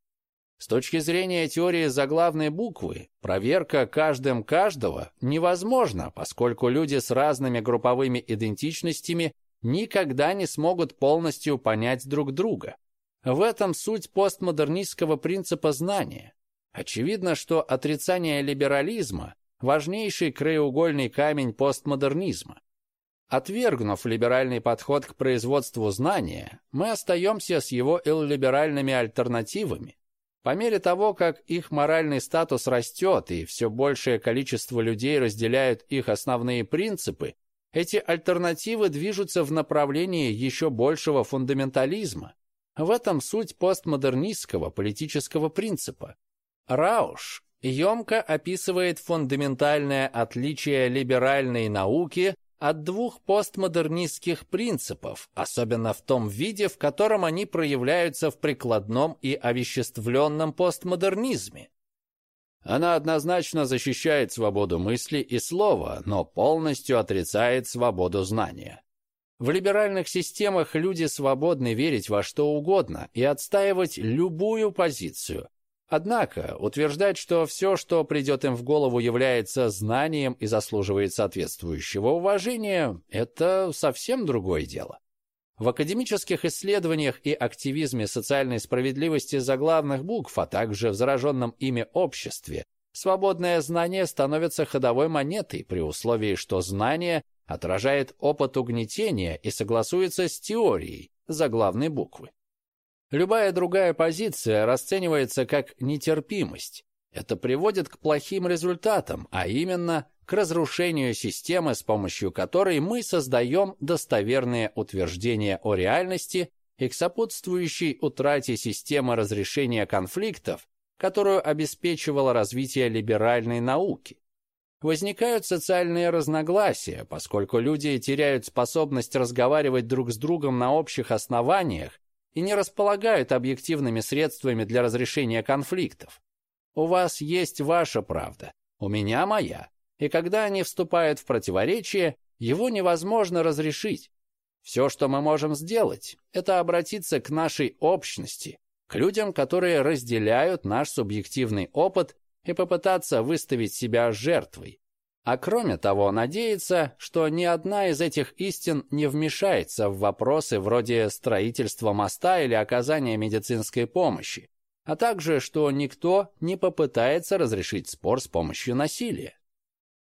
С точки зрения теории заглавной буквы, проверка каждым каждого невозможна, поскольку люди с разными групповыми идентичностями никогда не смогут полностью понять друг друга. В этом суть постмодернистского принципа знания. Очевидно, что отрицание либерализма – важнейший краеугольный камень постмодернизма. Отвергнув либеральный подход к производству знания, мы остаемся с его иллиберальными альтернативами. По мере того, как их моральный статус растет и все большее количество людей разделяют их основные принципы, эти альтернативы движутся в направлении еще большего фундаментализма. В этом суть постмодернистского политического принципа. Рауш емко описывает фундаментальное отличие либеральной науки от двух постмодернистских принципов, особенно в том виде, в котором они проявляются в прикладном и овеществленном постмодернизме. Она однозначно защищает свободу мысли и слова, но полностью отрицает свободу знания. В либеральных системах люди свободны верить во что угодно и отстаивать любую позицию, Однако утверждать, что все, что придет им в голову, является знанием и заслуживает соответствующего уважения, это совсем другое дело. В академических исследованиях и активизме социальной справедливости заглавных букв, а также в зараженном ими обществе, свободное знание становится ходовой монетой при условии, что знание отражает опыт угнетения и согласуется с теорией заглавной буквы. Любая другая позиция расценивается как нетерпимость. Это приводит к плохим результатам, а именно к разрушению системы, с помощью которой мы создаем достоверные утверждения о реальности и к сопутствующей утрате системы разрешения конфликтов, которую обеспечивало развитие либеральной науки. Возникают социальные разногласия, поскольку люди теряют способность разговаривать друг с другом на общих основаниях и не располагают объективными средствами для разрешения конфликтов. У вас есть ваша правда, у меня моя, и когда они вступают в противоречие, его невозможно разрешить. Все, что мы можем сделать, это обратиться к нашей общности, к людям, которые разделяют наш субъективный опыт и попытаться выставить себя жертвой, а кроме того, надеется, что ни одна из этих истин не вмешается в вопросы вроде строительства моста или оказания медицинской помощи, а также, что никто не попытается разрешить спор с помощью насилия.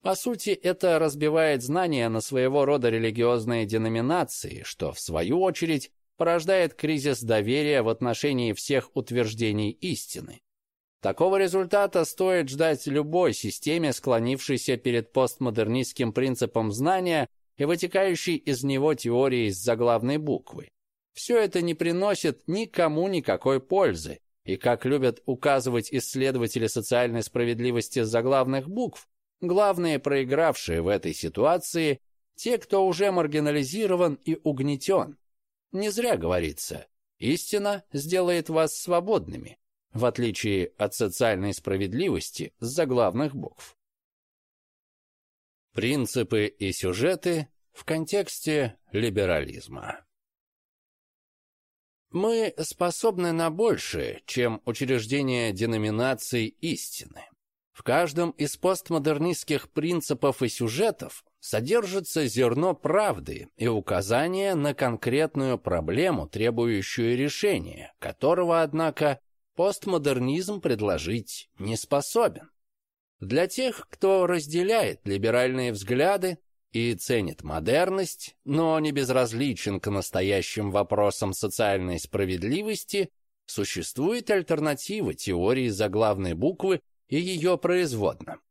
По сути, это разбивает знания на своего рода религиозные деноминации, что, в свою очередь, порождает кризис доверия в отношении всех утверждений истины. Такого результата стоит ждать любой системе, склонившейся перед постмодернистским принципом знания и вытекающей из него теорией с заглавной буквы. Все это не приносит никому никакой пользы, и, как любят указывать исследователи социальной справедливости заглавных букв, главные проигравшие в этой ситуации – те, кто уже маргинализирован и угнетен. Не зря говорится, истина сделает вас свободными. В отличие от социальной справедливости с заглавных букв. Принципы и сюжеты в контексте либерализма. Мы способны на большее, чем учреждение деноминаций истины. В каждом из постмодернистских принципов и сюжетов содержится зерно правды и указание на конкретную проблему, требующую решения, которого, однако, постмодернизм предложить не способен. Для тех, кто разделяет либеральные взгляды и ценит модерность, но не безразличен к настоящим вопросам социальной справедливости, существует альтернатива теории заглавной буквы и ее производным.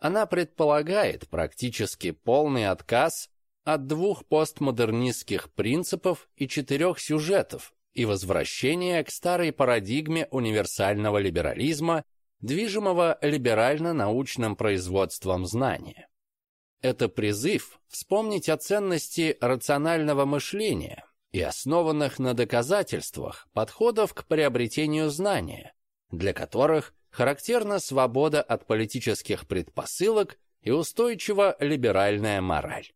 Она предполагает практически полный отказ от двух постмодернистских принципов и четырех сюжетов и возвращение к старой парадигме универсального либерализма, движимого либерально-научным производством знания. Это призыв вспомнить о ценности рационального мышления и основанных на доказательствах подходов к приобретению знания, для которых характерна свобода от политических предпосылок и устойчива либеральная мораль.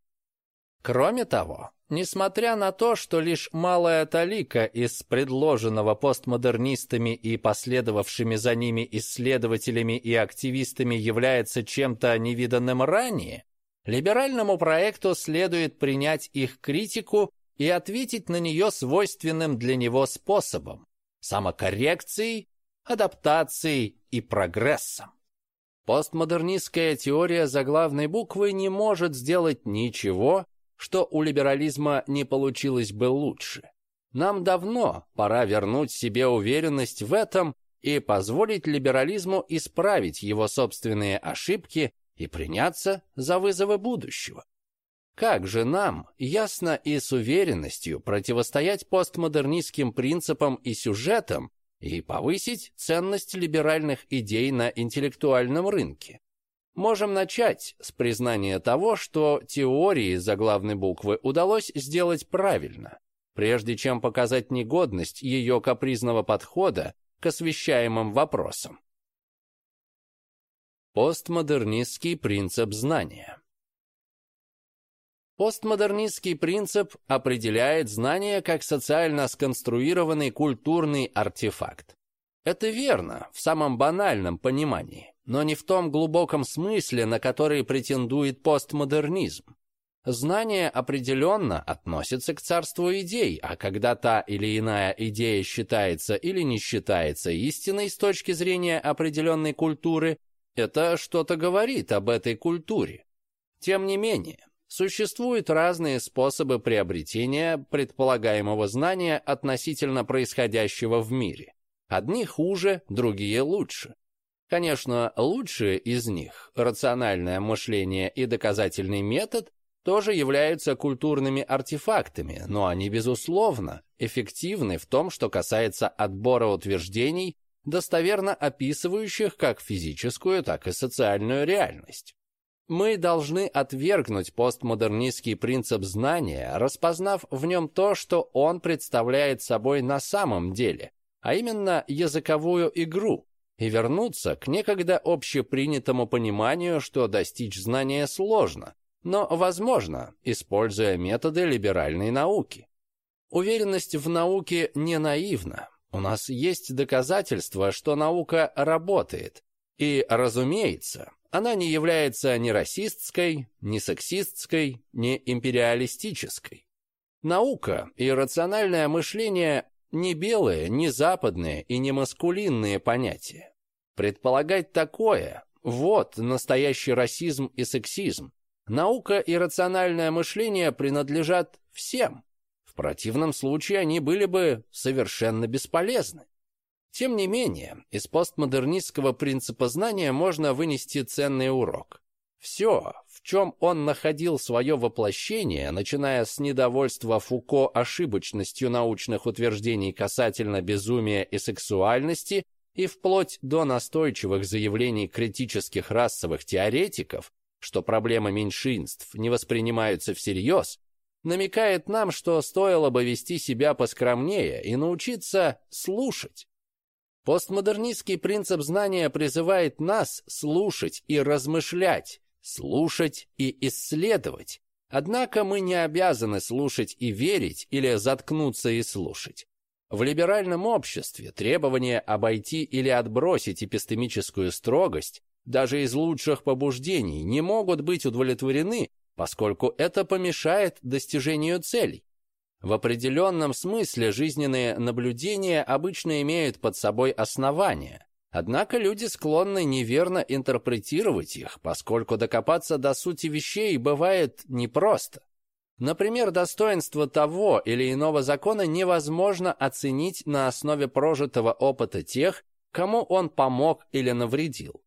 Кроме того, несмотря на то, что лишь малая талика из предложенного постмодернистами и последовавшими за ними исследователями и активистами является чем-то невиданным ранее, либеральному проекту следует принять их критику и ответить на нее свойственным для него способом – самокоррекцией адаптацией и прогрессом. Постмодернистская теория заглавной буквы не может сделать ничего, что у либерализма не получилось бы лучше. Нам давно пора вернуть себе уверенность в этом и позволить либерализму исправить его собственные ошибки и приняться за вызовы будущего. Как же нам ясно и с уверенностью противостоять постмодернистским принципам и сюжетам, и повысить ценность либеральных идей на интеллектуальном рынке. Можем начать с признания того, что теории заглавной буквы удалось сделать правильно, прежде чем показать негодность ее капризного подхода к освещаемым вопросам. Постмодернистский принцип знания Постмодернистский принцип определяет знание как социально сконструированный культурный артефакт. Это верно в самом банальном понимании, но не в том глубоком смысле, на который претендует постмодернизм. Знание определенно относится к царству идей, а когда та или иная идея считается или не считается истиной с точки зрения определенной культуры, это что-то говорит об этой культуре. Тем не менее, Существуют разные способы приобретения предполагаемого знания относительно происходящего в мире. Одни хуже, другие лучше. Конечно, лучшие из них, рациональное мышление и доказательный метод, тоже являются культурными артефактами, но они, безусловно, эффективны в том, что касается отбора утверждений, достоверно описывающих как физическую, так и социальную реальность. Мы должны отвергнуть постмодернистский принцип знания, распознав в нем то, что он представляет собой на самом деле, а именно языковую игру, и вернуться к некогда общепринятому пониманию, что достичь знания сложно, но возможно, используя методы либеральной науки. Уверенность в науке не наивна. У нас есть доказательства, что наука работает. И, разумеется, она не является ни расистской, ни сексистской, ни империалистической. Наука и рациональное мышление не белые, не западные и не маскулинные понятия. Предполагать такое – вот настоящий расизм и сексизм. Наука и рациональное мышление принадлежат всем. В противном случае они были бы совершенно бесполезны. Тем не менее, из постмодернистского принципа знания можно вынести ценный урок. Все, чем он находил свое воплощение, начиная с недовольства Фуко ошибочностью научных утверждений касательно безумия и сексуальности и вплоть до настойчивых заявлений критических расовых теоретиков, что проблемы меньшинств не воспринимаются всерьез, намекает нам, что стоило бы вести себя поскромнее и научиться слушать. Постмодернистский принцип знания призывает нас слушать и размышлять, слушать и исследовать. Однако мы не обязаны слушать и верить или заткнуться и слушать. В либеральном обществе требование обойти или отбросить эпистемическую строгость даже из лучших побуждений не могут быть удовлетворены, поскольку это помешает достижению целей. В определенном смысле жизненные наблюдения обычно имеют под собой основания, однако люди склонны неверно интерпретировать их, поскольку докопаться до сути вещей бывает непросто. Например, достоинство того или иного закона невозможно оценить на основе прожитого опыта тех, кому он помог или навредил.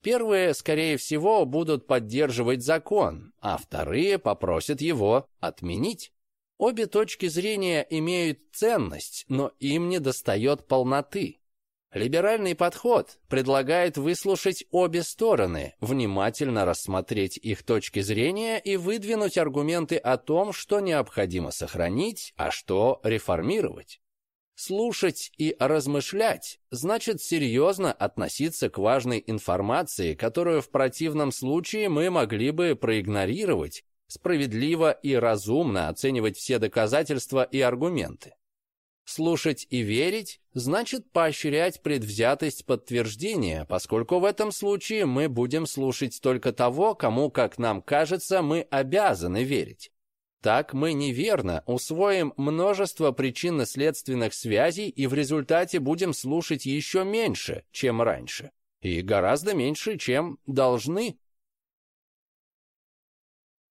Первые, скорее всего, будут поддерживать закон, а вторые попросят его отменить. Обе точки зрения имеют ценность, но им не достает полноты. Либеральный подход предлагает выслушать обе стороны, внимательно рассмотреть их точки зрения и выдвинуть аргументы о том, что необходимо сохранить, а что реформировать. Слушать и размышлять значит серьезно относиться к важной информации, которую в противном случае мы могли бы проигнорировать справедливо и разумно оценивать все доказательства и аргументы. Слушать и верить значит поощрять предвзятость подтверждения, поскольку в этом случае мы будем слушать только того, кому, как нам кажется, мы обязаны верить. Так мы неверно усвоим множество причинно-следственных связей и в результате будем слушать еще меньше, чем раньше, и гораздо меньше, чем должны.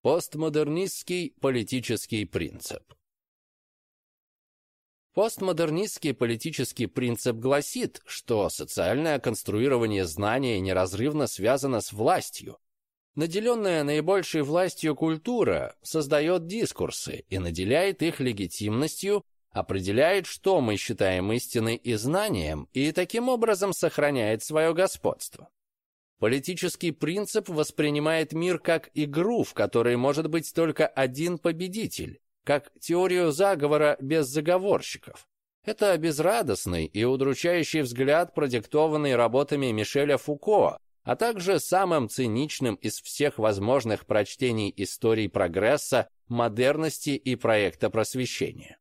Постмодернистский политический принцип Постмодернистский политический принцип гласит, что социальное конструирование знания неразрывно связано с властью. Наделенная наибольшей властью культура создает дискурсы и наделяет их легитимностью, определяет, что мы считаем истиной и знанием, и таким образом сохраняет свое господство. Политический принцип воспринимает мир как игру, в которой может быть только один победитель, как теорию заговора без заговорщиков. Это безрадостный и удручающий взгляд, продиктованный работами Мишеля Фуко, а также самым циничным из всех возможных прочтений историй прогресса, модерности и проекта просвещения.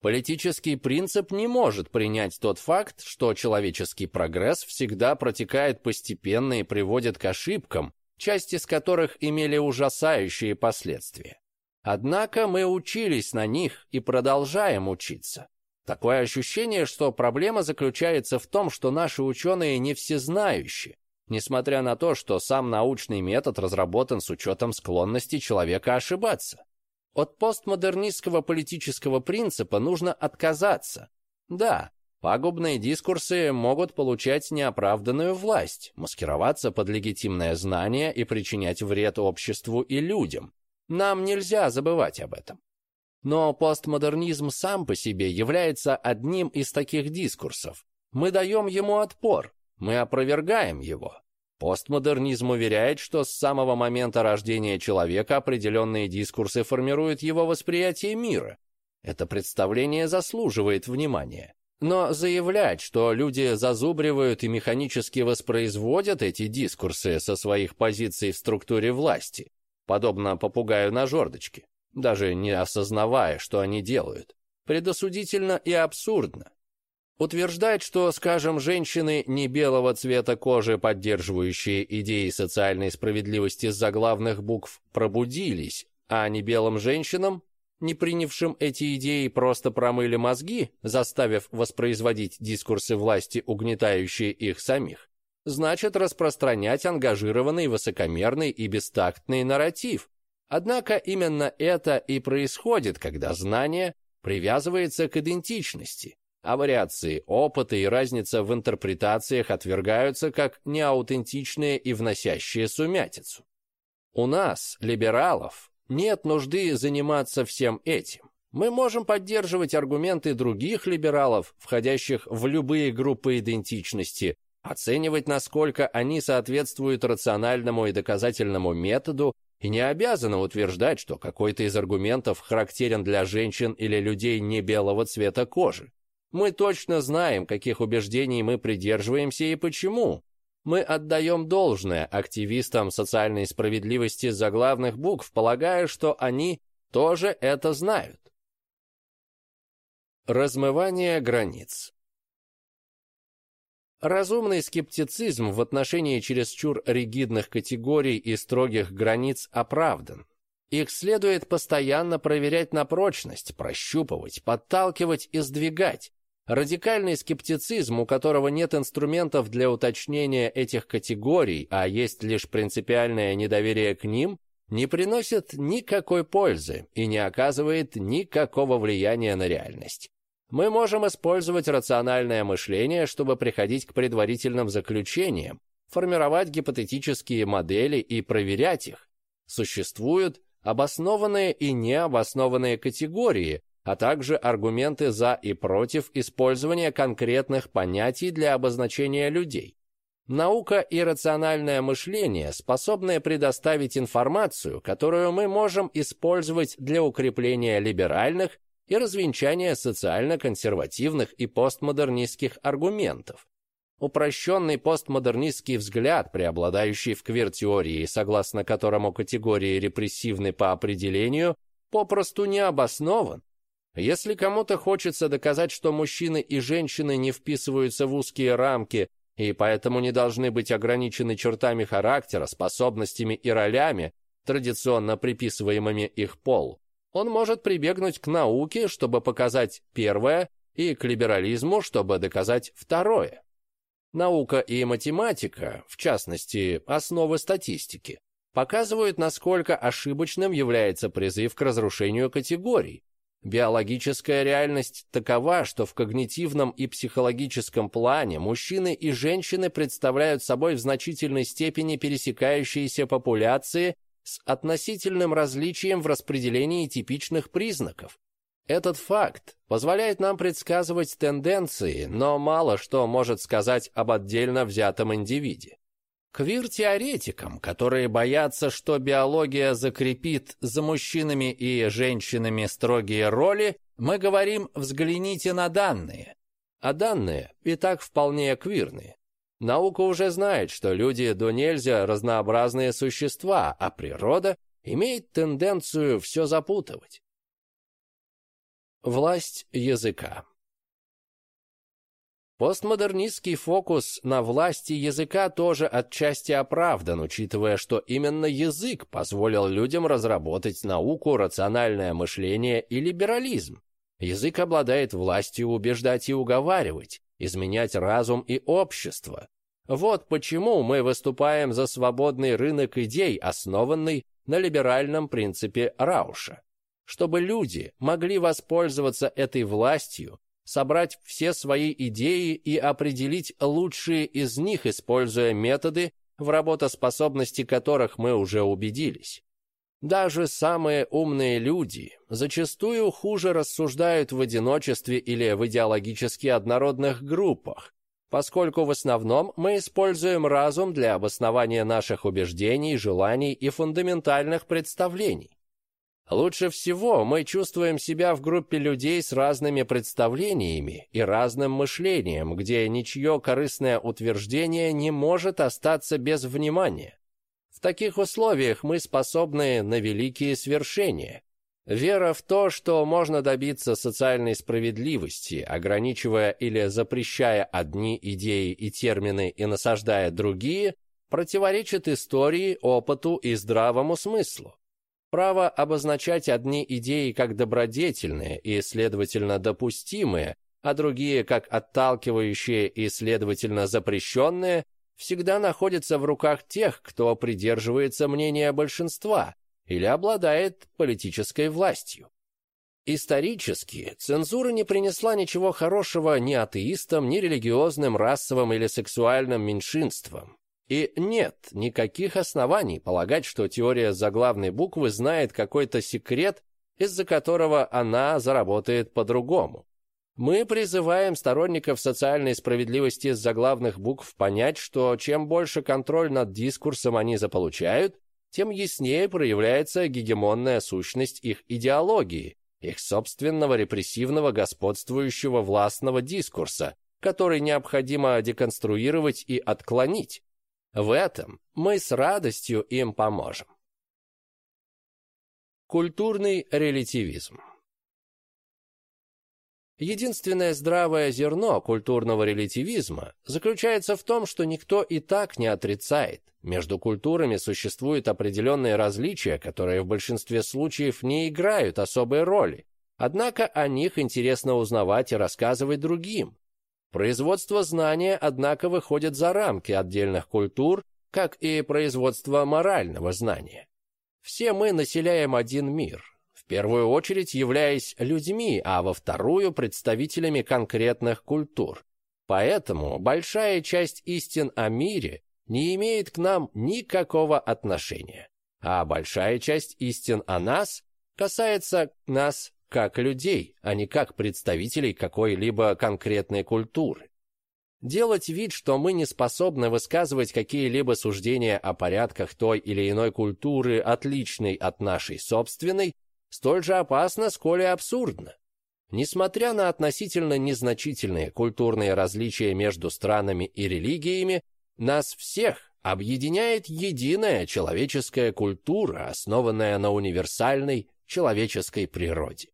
Политический принцип не может принять тот факт, что человеческий прогресс всегда протекает постепенно и приводит к ошибкам, часть из которых имели ужасающие последствия. Однако мы учились на них и продолжаем учиться. Такое ощущение, что проблема заключается в том, что наши ученые не всезнающие, несмотря на то, что сам научный метод разработан с учетом склонности человека ошибаться. От постмодернистского политического принципа нужно отказаться. Да, пагубные дискурсы могут получать неоправданную власть, маскироваться под легитимное знание и причинять вред обществу и людям. Нам нельзя забывать об этом. Но постмодернизм сам по себе является одним из таких дискурсов. Мы даем ему отпор, мы опровергаем его. Постмодернизм уверяет, что с самого момента рождения человека определенные дискурсы формируют его восприятие мира. Это представление заслуживает внимания. Но заявлять, что люди зазубривают и механически воспроизводят эти дискурсы со своих позиций в структуре власти, подобно попугаю на жердочке, даже не осознавая, что они делают, предосудительно и абсурдно. Утверждать, что, скажем, женщины не белого цвета кожи, поддерживающие идеи социальной справедливости с заглавных букв, пробудились, а не белым женщинам, не принявшим эти идеи, просто промыли мозги, заставив воспроизводить дискурсы власти, угнетающие их самих, значит распространять ангажированный, высокомерный и бестактный нарратив. Однако именно это и происходит, когда знание привязывается к идентичности, а вариации опыта и разница в интерпретациях отвергаются как неаутентичные и вносящие сумятицу. У нас, либералов, нет нужды заниматься всем этим. Мы можем поддерживать аргументы других либералов, входящих в любые группы идентичности, оценивать, насколько они соответствуют рациональному и доказательному методу, и не обязаны утверждать, что какой-то из аргументов характерен для женщин или людей не белого цвета кожи. Мы точно знаем, каких убеждений мы придерживаемся и почему. Мы отдаем должное активистам социальной справедливости заглавных букв, полагая, что они тоже это знают. Размывание границ Разумный скептицизм в отношении чересчур ригидных категорий и строгих границ оправдан. Их следует постоянно проверять на прочность, прощупывать, подталкивать и сдвигать. Радикальный скептицизм, у которого нет инструментов для уточнения этих категорий, а есть лишь принципиальное недоверие к ним, не приносит никакой пользы и не оказывает никакого влияния на реальность. Мы можем использовать рациональное мышление, чтобы приходить к предварительным заключениям, формировать гипотетические модели и проверять их. Существуют обоснованные и необоснованные категории, а также аргументы за и против использования конкретных понятий для обозначения людей. Наука и рациональное мышление способны предоставить информацию, которую мы можем использовать для укрепления либеральных и развенчания социально-консервативных и постмодернистских аргументов. Упрощенный постмодернистский взгляд, преобладающий в квир-теории, согласно которому категории репрессивны по определению, попросту не обоснован, если кому-то хочется доказать, что мужчины и женщины не вписываются в узкие рамки и поэтому не должны быть ограничены чертами характера, способностями и ролями, традиционно приписываемыми их полу, он может прибегнуть к науке, чтобы показать первое, и к либерализму, чтобы доказать второе. Наука и математика, в частности, основы статистики, показывают, насколько ошибочным является призыв к разрушению категорий, Биологическая реальность такова, что в когнитивном и психологическом плане мужчины и женщины представляют собой в значительной степени пересекающиеся популяции с относительным различием в распределении типичных признаков. Этот факт позволяет нам предсказывать тенденции, но мало что может сказать об отдельно взятом индивиде. Квир-теоретикам, которые боятся, что биология закрепит за мужчинами и женщинами строгие роли, мы говорим «взгляните на данные». А данные и так вполне квирные. Наука уже знает, что люди до нельзя разнообразные существа, а природа имеет тенденцию все запутывать. Власть языка Постмодернистский фокус на власти языка тоже отчасти оправдан, учитывая, что именно язык позволил людям разработать науку, рациональное мышление и либерализм. Язык обладает властью убеждать и уговаривать, изменять разум и общество. Вот почему мы выступаем за свободный рынок идей, основанный на либеральном принципе Рауша. Чтобы люди могли воспользоваться этой властью, собрать все свои идеи и определить лучшие из них, используя методы, в работоспособности которых мы уже убедились. Даже самые умные люди зачастую хуже рассуждают в одиночестве или в идеологически однородных группах, поскольку в основном мы используем разум для обоснования наших убеждений, желаний и фундаментальных представлений. Лучше всего мы чувствуем себя в группе людей с разными представлениями и разным мышлением, где ничье корыстное утверждение не может остаться без внимания. В таких условиях мы способны на великие свершения. Вера в то, что можно добиться социальной справедливости, ограничивая или запрещая одни идеи и термины и насаждая другие, противоречит истории, опыту и здравому смыслу. Право обозначать одни идеи как добродетельные и, следовательно, допустимые, а другие как отталкивающие и, следовательно, запрещенные, всегда находится в руках тех, кто придерживается мнения большинства или обладает политической властью. Исторически цензура не принесла ничего хорошего ни атеистам, ни религиозным, расовым или сексуальным меньшинствам. И нет никаких оснований полагать, что теория заглавной буквы знает какой-то секрет, из-за которого она заработает по-другому. Мы призываем сторонников социальной справедливости заглавных букв понять, что чем больше контроль над дискурсом они заполучают, тем яснее проявляется гегемонная сущность их идеологии, их собственного репрессивного господствующего властного дискурса, который необходимо деконструировать и отклонить. В этом мы с радостью им поможем. Культурный релятивизм Единственное здравое зерно культурного релятивизма заключается в том, что никто и так не отрицает. Между культурами существуют определенные различия, которые в большинстве случаев не играют особой роли. Однако о них интересно узнавать и рассказывать другим. Производство знания, однако, выходит за рамки отдельных культур, как и производство морального знания. Все мы населяем один мир, в первую очередь являясь людьми, а во вторую – представителями конкретных культур. Поэтому большая часть истин о мире не имеет к нам никакого отношения, а большая часть истин о нас касается нас как людей, а не как представителей какой-либо конкретной культуры. Делать вид, что мы не способны высказывать какие-либо суждения о порядках той или иной культуры, отличной от нашей собственной, столь же опасно, сколь и абсурдно. Несмотря на относительно незначительные культурные различия между странами и религиями, нас всех объединяет единая человеческая культура, основанная на универсальной человеческой природе.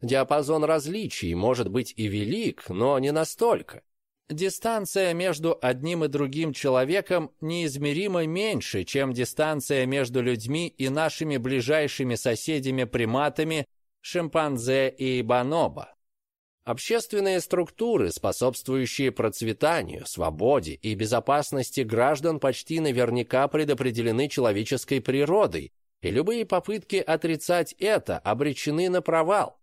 Диапазон различий может быть и велик, но не настолько. Дистанция между одним и другим человеком неизмеримо меньше, чем дистанция между людьми и нашими ближайшими соседями-приматами, шимпанзе и бонобо. Общественные структуры, способствующие процветанию, свободе и безопасности граждан, почти наверняка предопределены человеческой природой, и любые попытки отрицать это обречены на провал.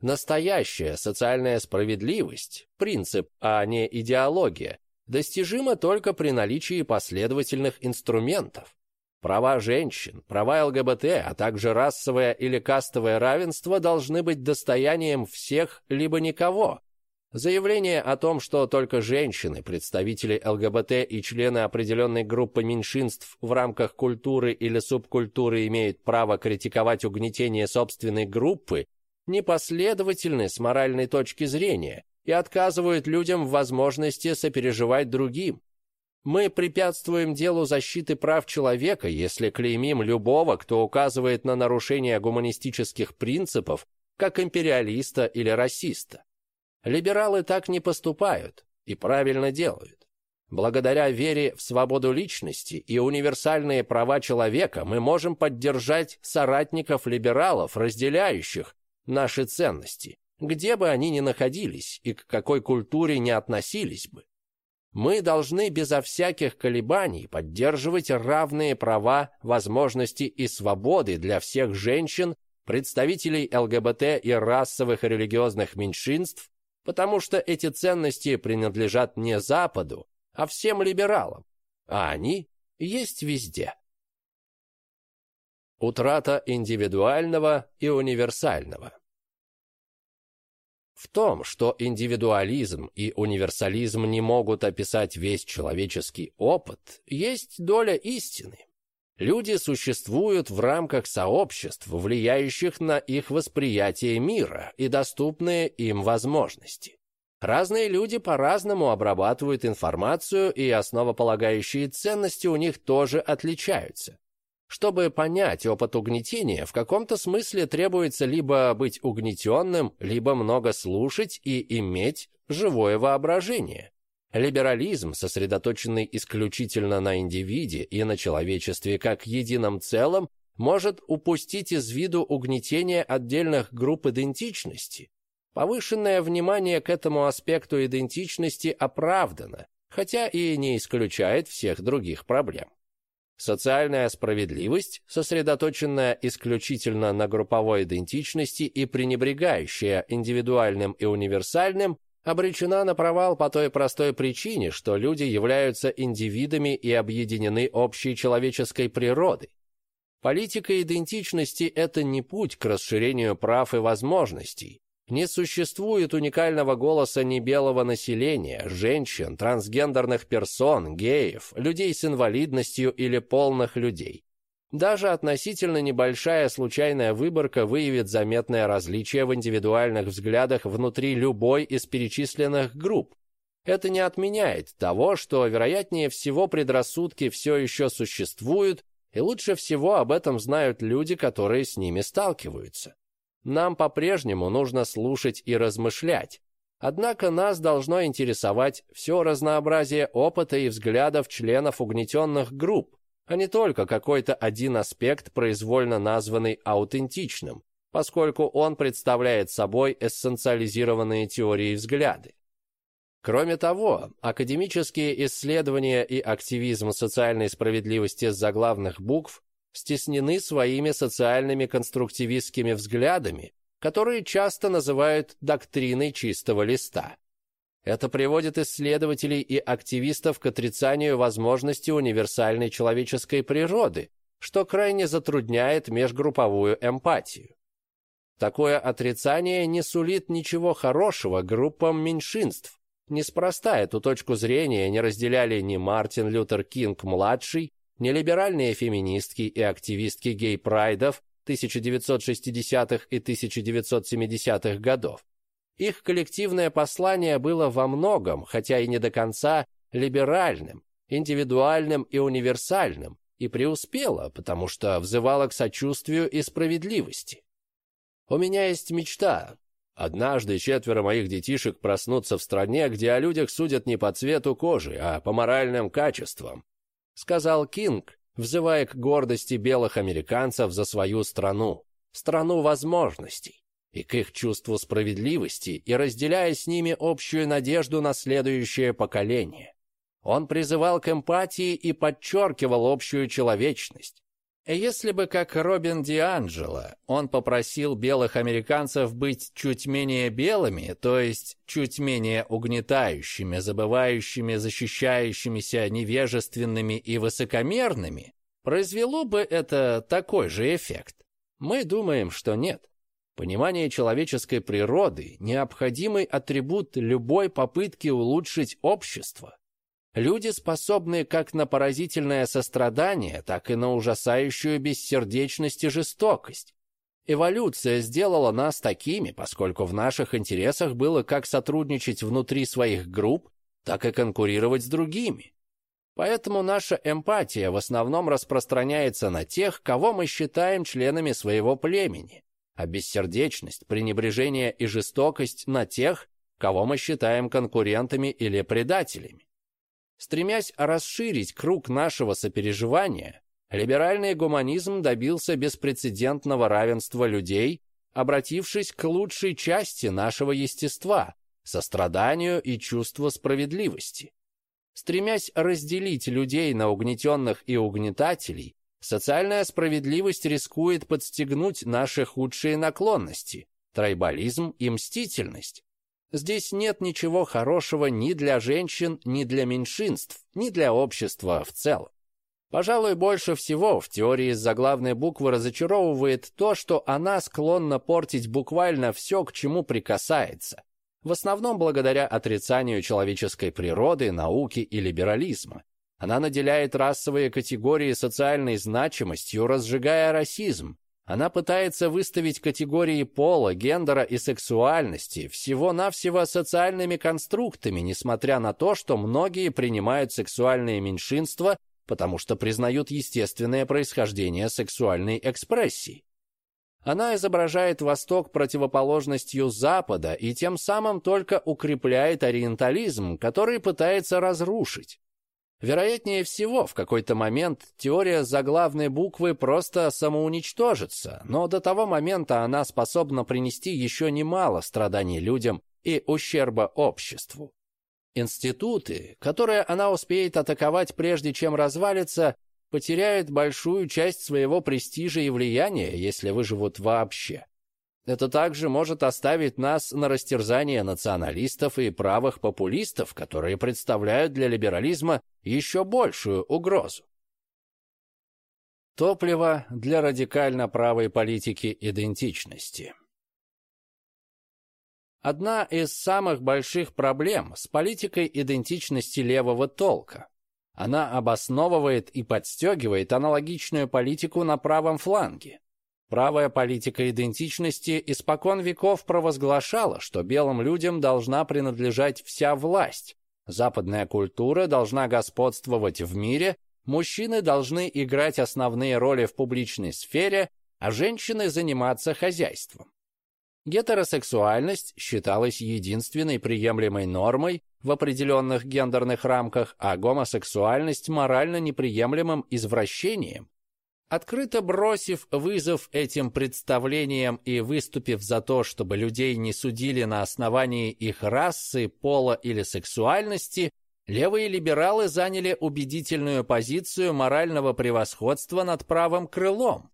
Настоящая социальная справедливость, принцип, а не идеология, достижима только при наличии последовательных инструментов. Права женщин, права ЛГБТ, а также расовое или кастовое равенство должны быть достоянием всех либо никого. Заявление о том, что только женщины, представители ЛГБТ и члены определенной группы меньшинств в рамках культуры или субкультуры имеют право критиковать угнетение собственной группы, непоследовательны с моральной точки зрения и отказывают людям в возможности сопереживать другим. Мы препятствуем делу защиты прав человека, если клеймим любого, кто указывает на нарушение гуманистических принципов, как империалиста или расиста. Либералы так не поступают и правильно делают. Благодаря вере в свободу личности и универсальные права человека мы можем поддержать соратников-либералов, разделяющих наши ценности, где бы они ни находились и к какой культуре ни относились бы. Мы должны безо всяких колебаний поддерживать равные права, возможности и свободы для всех женщин, представителей ЛГБТ и расовых и религиозных меньшинств, потому что эти ценности принадлежат не Западу, а всем либералам, а они есть везде. Утрата индивидуального и универсального. В том, что индивидуализм и универсализм не могут описать весь человеческий опыт, есть доля истины. Люди существуют в рамках сообществ, влияющих на их восприятие мира и доступные им возможности. Разные люди по-разному обрабатывают информацию, и основополагающие ценности у них тоже отличаются. Чтобы понять опыт угнетения, в каком-то смысле требуется либо быть угнетенным, либо много слушать и иметь живое воображение. Либерализм, сосредоточенный исключительно на индивиде и на человечестве как едином целом, может упустить из виду угнетение отдельных групп идентичности. Повышенное внимание к этому аспекту идентичности оправдано, хотя и не исключает всех других проблем. Социальная справедливость, сосредоточенная исключительно на групповой идентичности и пренебрегающая индивидуальным и универсальным, обречена на провал по той простой причине, что люди являются индивидами и объединены общей человеческой природой. Политика идентичности – это не путь к расширению прав и возможностей, не существует уникального голоса небелого населения, женщин, трансгендерных персон, геев, людей с инвалидностью или полных людей. Даже относительно небольшая случайная выборка выявит заметное различие в индивидуальных взглядах внутри любой из перечисленных групп. Это не отменяет того, что, вероятнее всего, предрассудки все еще существуют, и лучше всего об этом знают люди, которые с ними сталкиваются. Нам по-прежнему нужно слушать и размышлять. Однако нас должно интересовать все разнообразие опыта и взглядов членов угнетенных групп, а не только какой-то один аспект, произвольно названный аутентичным, поскольку он представляет собой эссенциализированные теории и взгляды. Кроме того, академические исследования и активизм социальной справедливости с заглавных букв стеснены своими социальными конструктивистскими взглядами, которые часто называют доктриной чистого листа. Это приводит исследователей и активистов к отрицанию возможности универсальной человеческой природы, что крайне затрудняет межгрупповую эмпатию. Такое отрицание не сулит ничего хорошего группам меньшинств. Неспроста эту точку зрения не разделяли ни Мартин Лютер Кинг-младший, ни либеральные феминистки и активистки гей-прайдов 1960-х и 1970-х годов. Их коллективное послание было во многом, хотя и не до конца, либеральным, индивидуальным и универсальным, и преуспело, потому что взывало к сочувствию и справедливости. У меня есть мечта. Однажды четверо моих детишек проснутся в стране, где о людях судят не по цвету кожи, а по моральным качествам, сказал Кинг, взывая к гордости белых американцев за свою страну, страну возможностей и к их чувству справедливости и разделяя с ними общую надежду на следующее поколение. Он призывал к эмпатии и подчеркивал общую человечность. Если бы, как Робин Дианджело, он попросил белых американцев быть чуть менее белыми, то есть чуть менее угнетающими, забывающими, защищающимися, невежественными и высокомерными, произвело бы это такой же эффект? Мы думаем, что нет. Понимание человеческой природы – необходимый атрибут любой попытки улучшить общество. Люди способны как на поразительное сострадание, так и на ужасающую бессердечность и жестокость. Эволюция сделала нас такими, поскольку в наших интересах было как сотрудничать внутри своих групп, так и конкурировать с другими. Поэтому наша эмпатия в основном распространяется на тех, кого мы считаем членами своего племени а бессердечность, пренебрежение и жестокость на тех, кого мы считаем конкурентами или предателями. Стремясь расширить круг нашего сопереживания, либеральный гуманизм добился беспрецедентного равенства людей, обратившись к лучшей части нашего естества, состраданию и чувству справедливости. Стремясь разделить людей на угнетенных и угнетателей, Социальная справедливость рискует подстегнуть наши худшие наклонности, трайбализм и мстительность. Здесь нет ничего хорошего ни для женщин, ни для меньшинств, ни для общества в целом. Пожалуй, больше всего в теории заглавной буквы разочаровывает то, что она склонна портить буквально все, к чему прикасается. В основном благодаря отрицанию человеческой природы, науки и либерализма. Она наделяет расовые категории социальной значимостью, разжигая расизм. Она пытается выставить категории пола, гендера и сексуальности всего-навсего социальными конструктами, несмотря на то, что многие принимают сексуальные меньшинства, потому что признают естественное происхождение сексуальной экспрессии. Она изображает Восток противоположностью Запада и тем самым только укрепляет ориентализм, который пытается разрушить. Вероятнее всего, в какой-то момент теория заглавной буквы просто самоуничтожится, но до того момента она способна принести еще немало страданий людям и ущерба обществу. Институты, которые она успеет атаковать прежде чем развалится, потеряют большую часть своего престижа и влияния, если выживут вообще. Это также может оставить нас на растерзание националистов и правых популистов, которые представляют для либерализма еще большую угрозу. Топливо для радикально правой политики идентичности. Одна из самых больших проблем с политикой идентичности левого толка. Она обосновывает и подстегивает аналогичную политику на правом фланге. Правая политика идентичности испокон веков провозглашала, что белым людям должна принадлежать вся власть, западная культура должна господствовать в мире, мужчины должны играть основные роли в публичной сфере, а женщины заниматься хозяйством. Гетеросексуальность считалась единственной приемлемой нормой в определенных гендерных рамках, а гомосексуальность морально неприемлемым извращением, Открыто бросив вызов этим представлениям и выступив за то, чтобы людей не судили на основании их расы, пола или сексуальности, левые либералы заняли убедительную позицию морального превосходства над правым крылом.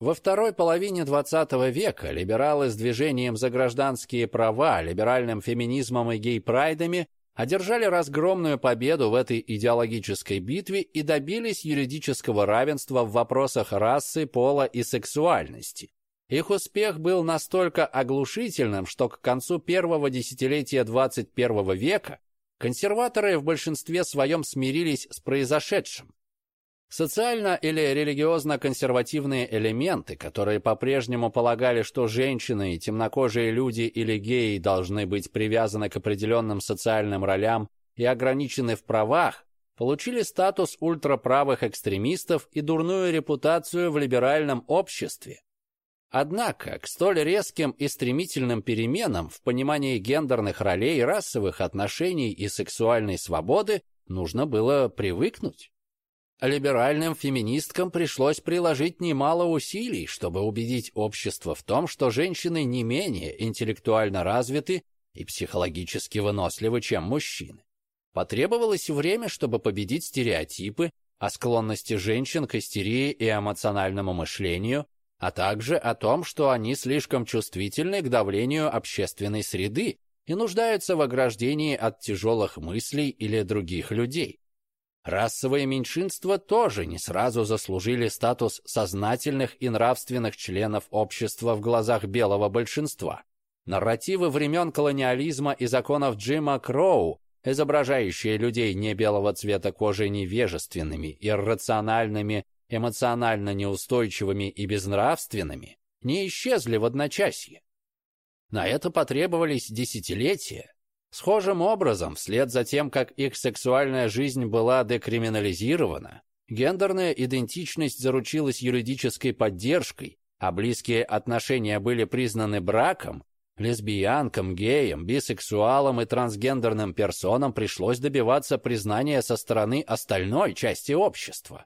Во второй половине XX века либералы с движением за гражданские права, либеральным феминизмом и гей-прайдами одержали разгромную победу в этой идеологической битве и добились юридического равенства в вопросах расы, пола и сексуальности. Их успех был настолько оглушительным, что к концу первого десятилетия 21 века консерваторы в большинстве своем смирились с произошедшим. Социально или религиозно-консервативные элементы, которые по-прежнему полагали, что женщины и темнокожие люди или геи должны быть привязаны к определенным социальным ролям и ограничены в правах, получили статус ультраправых экстремистов и дурную репутацию в либеральном обществе. Однако к столь резким и стремительным переменам в понимании гендерных ролей, расовых отношений и сексуальной свободы нужно было привыкнуть. Либеральным феминисткам пришлось приложить немало усилий, чтобы убедить общество в том, что женщины не менее интеллектуально развиты и психологически выносливы, чем мужчины. Потребовалось время, чтобы победить стереотипы о склонности женщин к истерии и эмоциональному мышлению, а также о том, что они слишком чувствительны к давлению общественной среды и нуждаются в ограждении от тяжелых мыслей или других людей. Расовые меньшинства тоже не сразу заслужили статус сознательных и нравственных членов общества в глазах белого большинства. Нарративы времен колониализма и законов Джима Кроу, изображающие людей не белого цвета кожи невежественными, иррациональными, эмоционально неустойчивыми и безнравственными, не исчезли в одночасье. На это потребовались десятилетия, Схожим образом, вслед за тем, как их сексуальная жизнь была декриминализирована, гендерная идентичность заручилась юридической поддержкой, а близкие отношения были признаны браком, лесбиянкам, геям, бисексуалам и трансгендерным персонам пришлось добиваться признания со стороны остальной части общества.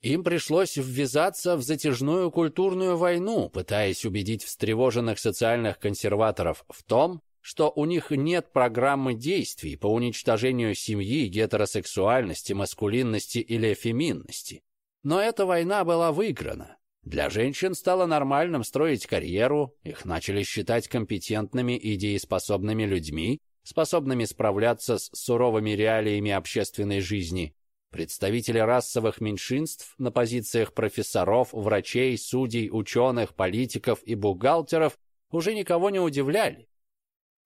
Им пришлось ввязаться в затяжную культурную войну, пытаясь убедить встревоженных социальных консерваторов в том, что у них нет программы действий по уничтожению семьи, гетеросексуальности, маскулинности или феминности. Но эта война была выиграна. Для женщин стало нормальным строить карьеру, их начали считать компетентными и дееспособными людьми, способными справляться с суровыми реалиями общественной жизни. Представители расовых меньшинств на позициях профессоров, врачей, судей, ученых, политиков и бухгалтеров уже никого не удивляли.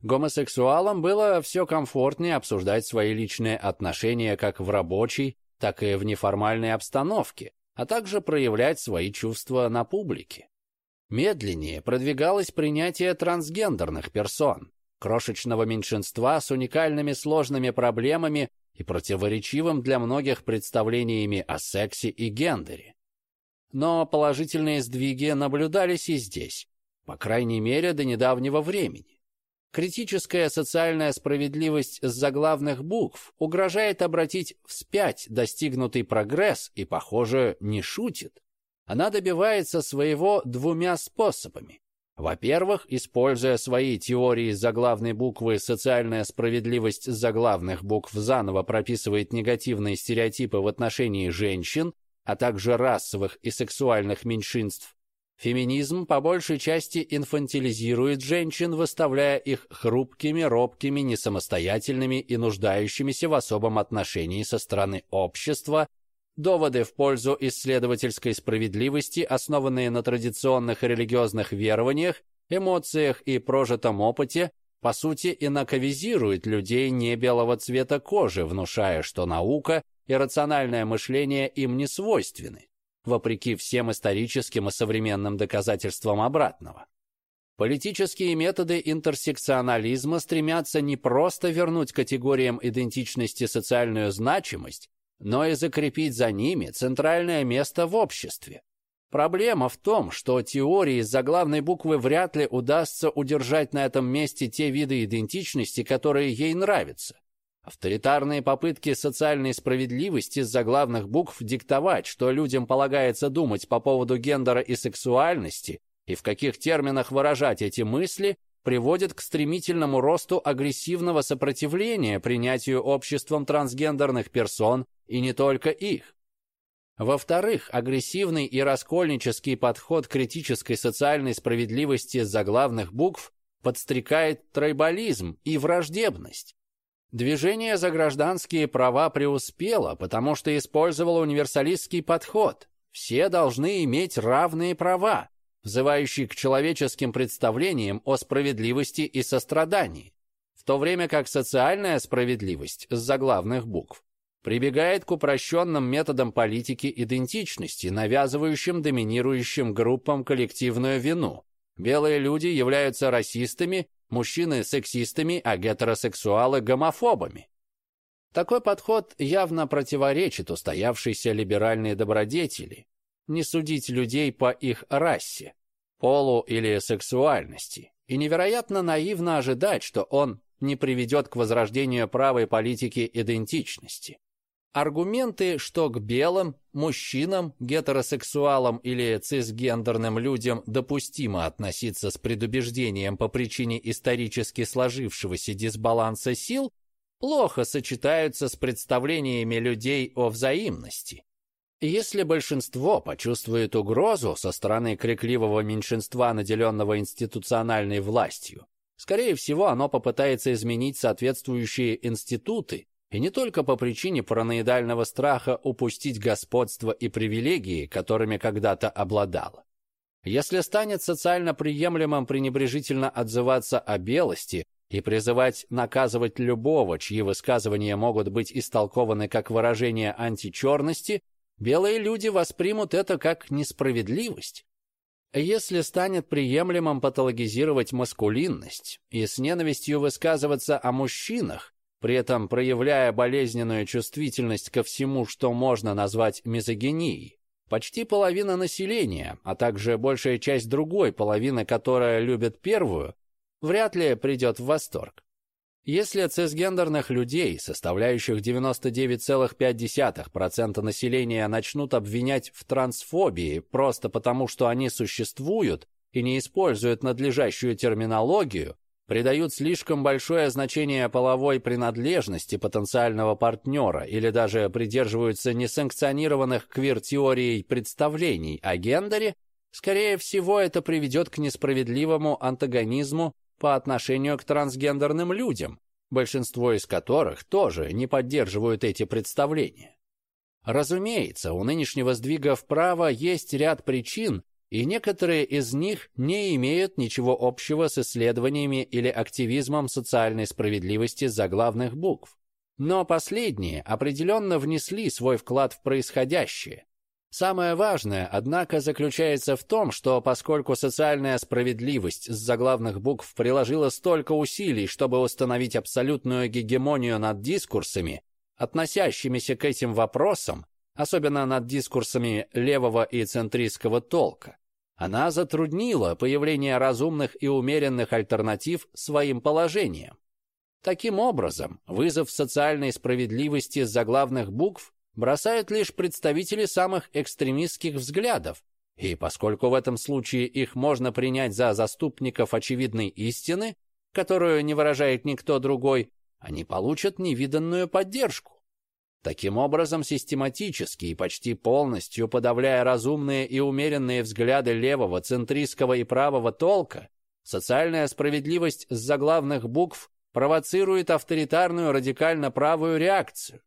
Гомосексуалам было все комфортнее обсуждать свои личные отношения как в рабочей, так и в неформальной обстановке, а также проявлять свои чувства на публике. Медленнее продвигалось принятие трансгендерных персон, крошечного меньшинства с уникальными сложными проблемами и противоречивым для многих представлениями о сексе и гендере. Но положительные сдвиги наблюдались и здесь, по крайней мере до недавнего времени. Критическая социальная справедливость с заглавных букв угрожает обратить вспять достигнутый прогресс и, похоже, не шутит. Она добивается своего двумя способами. Во-первых, используя свои теории заглавной буквы, социальная справедливость заглавных букв заново прописывает негативные стереотипы в отношении женщин, а также расовых и сексуальных меньшинств, Феминизм по большей части инфантилизирует женщин, выставляя их хрупкими, робкими, несамостоятельными и нуждающимися в особом отношении со стороны общества. Доводы в пользу исследовательской справедливости, основанные на традиционных религиозных верованиях, эмоциях и прожитом опыте, по сути инаковизируют людей не белого цвета кожи, внушая, что наука и рациональное мышление им не свойственны, вопреки всем историческим и современным доказательствам обратного. Политические методы интерсекционализма стремятся не просто вернуть категориям идентичности социальную значимость, но и закрепить за ними центральное место в обществе. Проблема в том, что теории из заглавной буквы вряд ли удастся удержать на этом месте те виды идентичности, которые ей нравятся. Авторитарные попытки социальной справедливости с заглавных букв диктовать, что людям полагается думать по поводу гендера и сексуальности, и в каких терминах выражать эти мысли, приводят к стремительному росту агрессивного сопротивления принятию обществом трансгендерных персон и не только их. Во-вторых, агрессивный и раскольнический подход критической социальной справедливости с заглавных букв подстрекает тройболизм и враждебность. Движение за гражданские права преуспело, потому что использовало универсалистский подход. Все должны иметь равные права, взывающий к человеческим представлениям о справедливости и сострадании, в то время как социальная справедливость с заглавных букв прибегает к упрощенным методам политики идентичности, навязывающим доминирующим группам коллективную вину. Белые люди являются расистами, мужчины – сексистами, а гетеросексуалы – гомофобами. Такой подход явно противоречит устоявшейся либеральной добродетели, не судить людей по их расе, полу или сексуальности, и невероятно наивно ожидать, что он не приведет к возрождению правой политики идентичности. Аргументы, что к белым, мужчинам, гетеросексуалам или цисгендерным людям допустимо относиться с предубеждением по причине исторически сложившегося дисбаланса сил, плохо сочетаются с представлениями людей о взаимности. Если большинство почувствует угрозу со стороны крикливого меньшинства, наделенного институциональной властью, скорее всего, оно попытается изменить соответствующие институты, и не только по причине параноидального страха упустить господство и привилегии, которыми когда-то обладало. Если станет социально приемлемым пренебрежительно отзываться о белости и призывать наказывать любого, чьи высказывания могут быть истолкованы как выражение античерности, белые люди воспримут это как несправедливость. Если станет приемлемым патологизировать маскулинность и с ненавистью высказываться о мужчинах, при этом проявляя болезненную чувствительность ко всему, что можно назвать мизогинией, почти половина населения, а также большая часть другой половины, которая любит первую, вряд ли придет в восторг. Если цисгендерных людей, составляющих 99,5% населения, начнут обвинять в трансфобии просто потому, что они существуют и не используют надлежащую терминологию, придают слишком большое значение половой принадлежности потенциального партнера или даже придерживаются несанкционированных квир-теорией представлений о гендере, скорее всего, это приведет к несправедливому антагонизму по отношению к трансгендерным людям, большинство из которых тоже не поддерживают эти представления. Разумеется, у нынешнего сдвига вправо есть ряд причин, и некоторые из них не имеют ничего общего с исследованиями или активизмом социальной справедливости заглавных букв. Но последние определенно внесли свой вклад в происходящее, Самое важное, однако, заключается в том, что поскольку социальная справедливость с заглавных букв приложила столько усилий, чтобы установить абсолютную гегемонию над дискурсами, относящимися к этим вопросам, особенно над дискурсами левого и центристского толка, она затруднила появление разумных и умеренных альтернатив своим положениям. Таким образом, вызов социальной справедливости с заглавных букв бросают лишь представители самых экстремистских взглядов, и поскольку в этом случае их можно принять за заступников очевидной истины, которую не выражает никто другой, они получат невиданную поддержку. Таким образом, систематически и почти полностью подавляя разумные и умеренные взгляды левого, центристского и правого толка, социальная справедливость с заглавных букв провоцирует авторитарную радикально-правую реакцию.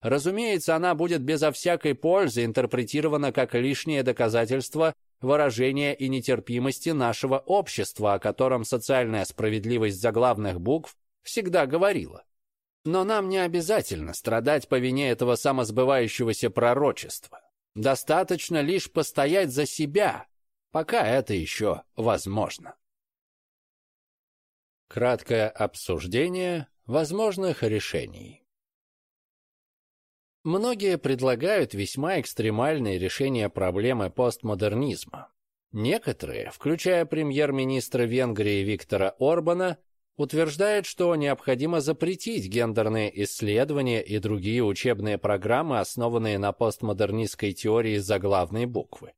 Разумеется, она будет безо всякой пользы интерпретирована как лишнее доказательство выражения и нетерпимости нашего общества, о котором социальная справедливость заглавных букв всегда говорила. Но нам не обязательно страдать по вине этого самосбывающегося пророчества. Достаточно лишь постоять за себя, пока это еще возможно. Краткое обсуждение возможных решений. Многие предлагают весьма экстремальные решения проблемы постмодернизма. Некоторые, включая премьер-министра Венгрии Виктора Орбана, утверждают, что необходимо запретить гендерные исследования и другие учебные программы, основанные на постмодернистской теории заглавной буквы.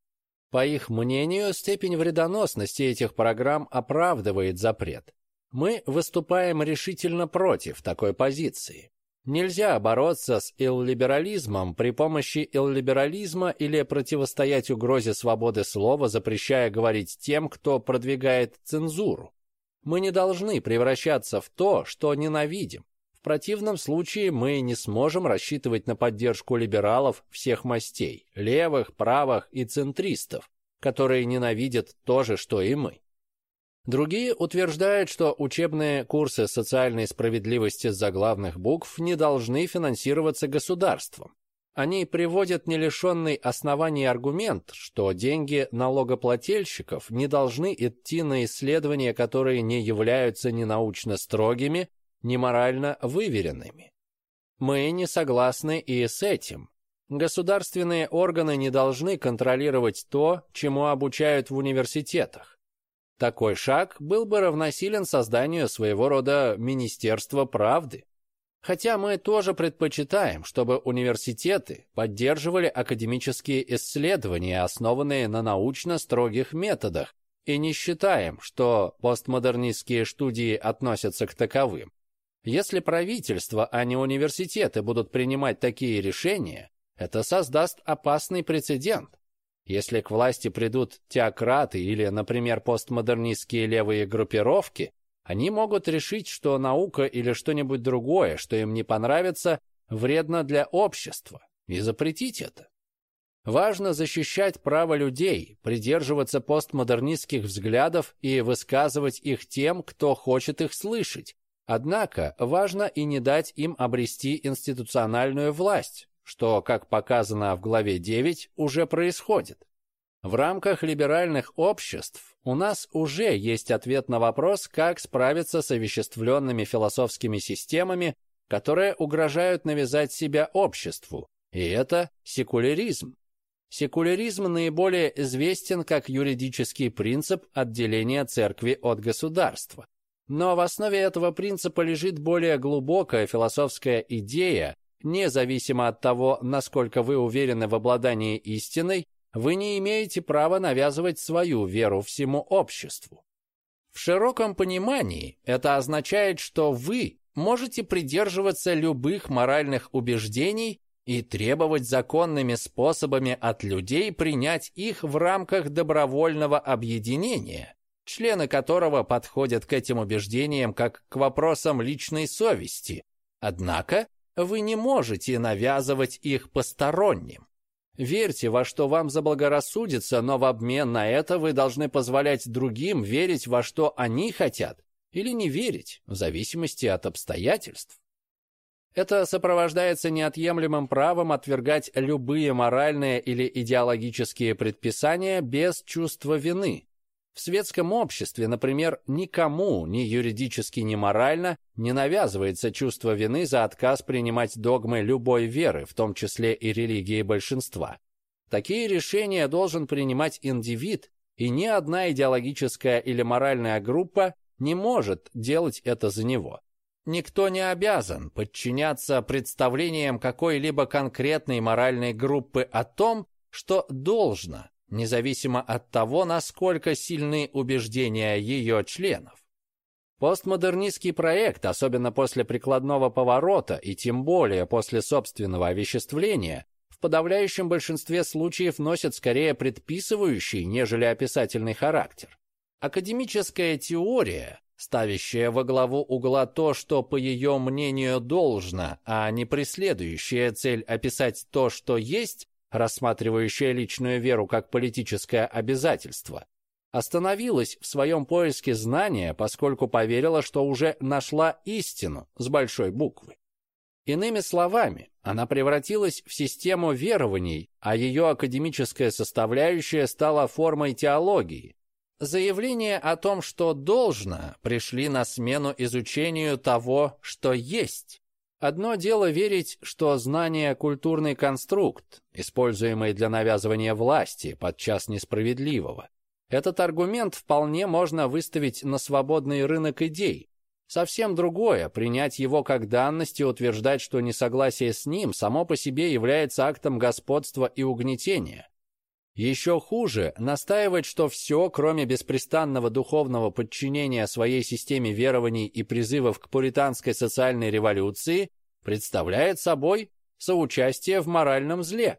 По их мнению, степень вредоносности этих программ оправдывает запрет. Мы выступаем решительно против такой позиции. Нельзя бороться с иллиберализмом при помощи иллиберализма или противостоять угрозе свободы слова, запрещая говорить тем, кто продвигает цензуру. Мы не должны превращаться в то, что ненавидим. В противном случае мы не сможем рассчитывать на поддержку либералов всех мастей, левых, правых и центристов, которые ненавидят то же, что и мы. Другие утверждают, что учебные курсы социальной справедливости заглавных букв не должны финансироваться государством. Они приводят не лишенный оснований аргумент, что деньги налогоплательщиков не должны идти на исследования, которые не являются ни научно строгими, ни морально выверенными. Мы не согласны и с этим. Государственные органы не должны контролировать то, чему обучают в университетах. Такой шаг был бы равносилен созданию своего рода Министерства правды. Хотя мы тоже предпочитаем, чтобы университеты поддерживали академические исследования, основанные на научно строгих методах, и не считаем, что постмодернистские студии относятся к таковым. Если правительство, а не университеты будут принимать такие решения, это создаст опасный прецедент. Если к власти придут теократы или, например, постмодернистские левые группировки, они могут решить, что наука или что-нибудь другое, что им не понравится, вредно для общества, и запретить это. Важно защищать право людей, придерживаться постмодернистских взглядов и высказывать их тем, кто хочет их слышать. Однако важно и не дать им обрести институциональную власть, что, как показано в главе 9, уже происходит. В рамках либеральных обществ у нас уже есть ответ на вопрос, как справиться с овеществленными философскими системами, которые угрожают навязать себя обществу, и это секуляризм. Секуляризм наиболее известен как юридический принцип отделения церкви от государства. Но в основе этого принципа лежит более глубокая философская идея, Независимо от того, насколько вы уверены в обладании истиной, вы не имеете права навязывать свою веру всему обществу. В широком понимании это означает, что вы можете придерживаться любых моральных убеждений и требовать законными способами от людей принять их в рамках добровольного объединения, члены которого подходят к этим убеждениям как к вопросам личной совести. Однако вы не можете навязывать их посторонним. Верьте во что вам заблагорассудится, но в обмен на это вы должны позволять другим верить во что они хотят или не верить, в зависимости от обстоятельств. Это сопровождается неотъемлемым правом отвергать любые моральные или идеологические предписания без чувства вины, в светском обществе, например, никому, ни юридически, ни морально, не навязывается чувство вины за отказ принимать догмы любой веры, в том числе и религии большинства. Такие решения должен принимать индивид, и ни одна идеологическая или моральная группа не может делать это за него. Никто не обязан подчиняться представлениям какой-либо конкретной моральной группы о том, что должно независимо от того, насколько сильны убеждения ее членов. Постмодернистский проект, особенно после прикладного поворота и тем более после собственного овеществления, в подавляющем большинстве случаев носит скорее предписывающий, нежели описательный характер. Академическая теория, ставящая во главу угла то, что по ее мнению должно, а не преследующая цель описать то, что есть, рассматривающая личную веру как политическое обязательство, остановилась в своем поиске знания, поскольку поверила, что уже нашла истину с большой буквы. Иными словами, она превратилась в систему верований, а ее академическая составляющая стала формой теологии. Заявления о том, что должно, пришли на смену изучению того, что есть. Одно дело верить, что знание – культурный конструкт, используемый для навязывания власти, подчас несправедливого. Этот аргумент вполне можно выставить на свободный рынок идей. Совсем другое – принять его как данность и утверждать, что несогласие с ним само по себе является актом господства и угнетения. Еще хуже – настаивать, что все, кроме беспрестанного духовного подчинения своей системе верований и призывов к пуританской социальной революции, представляет собой соучастие в моральном зле.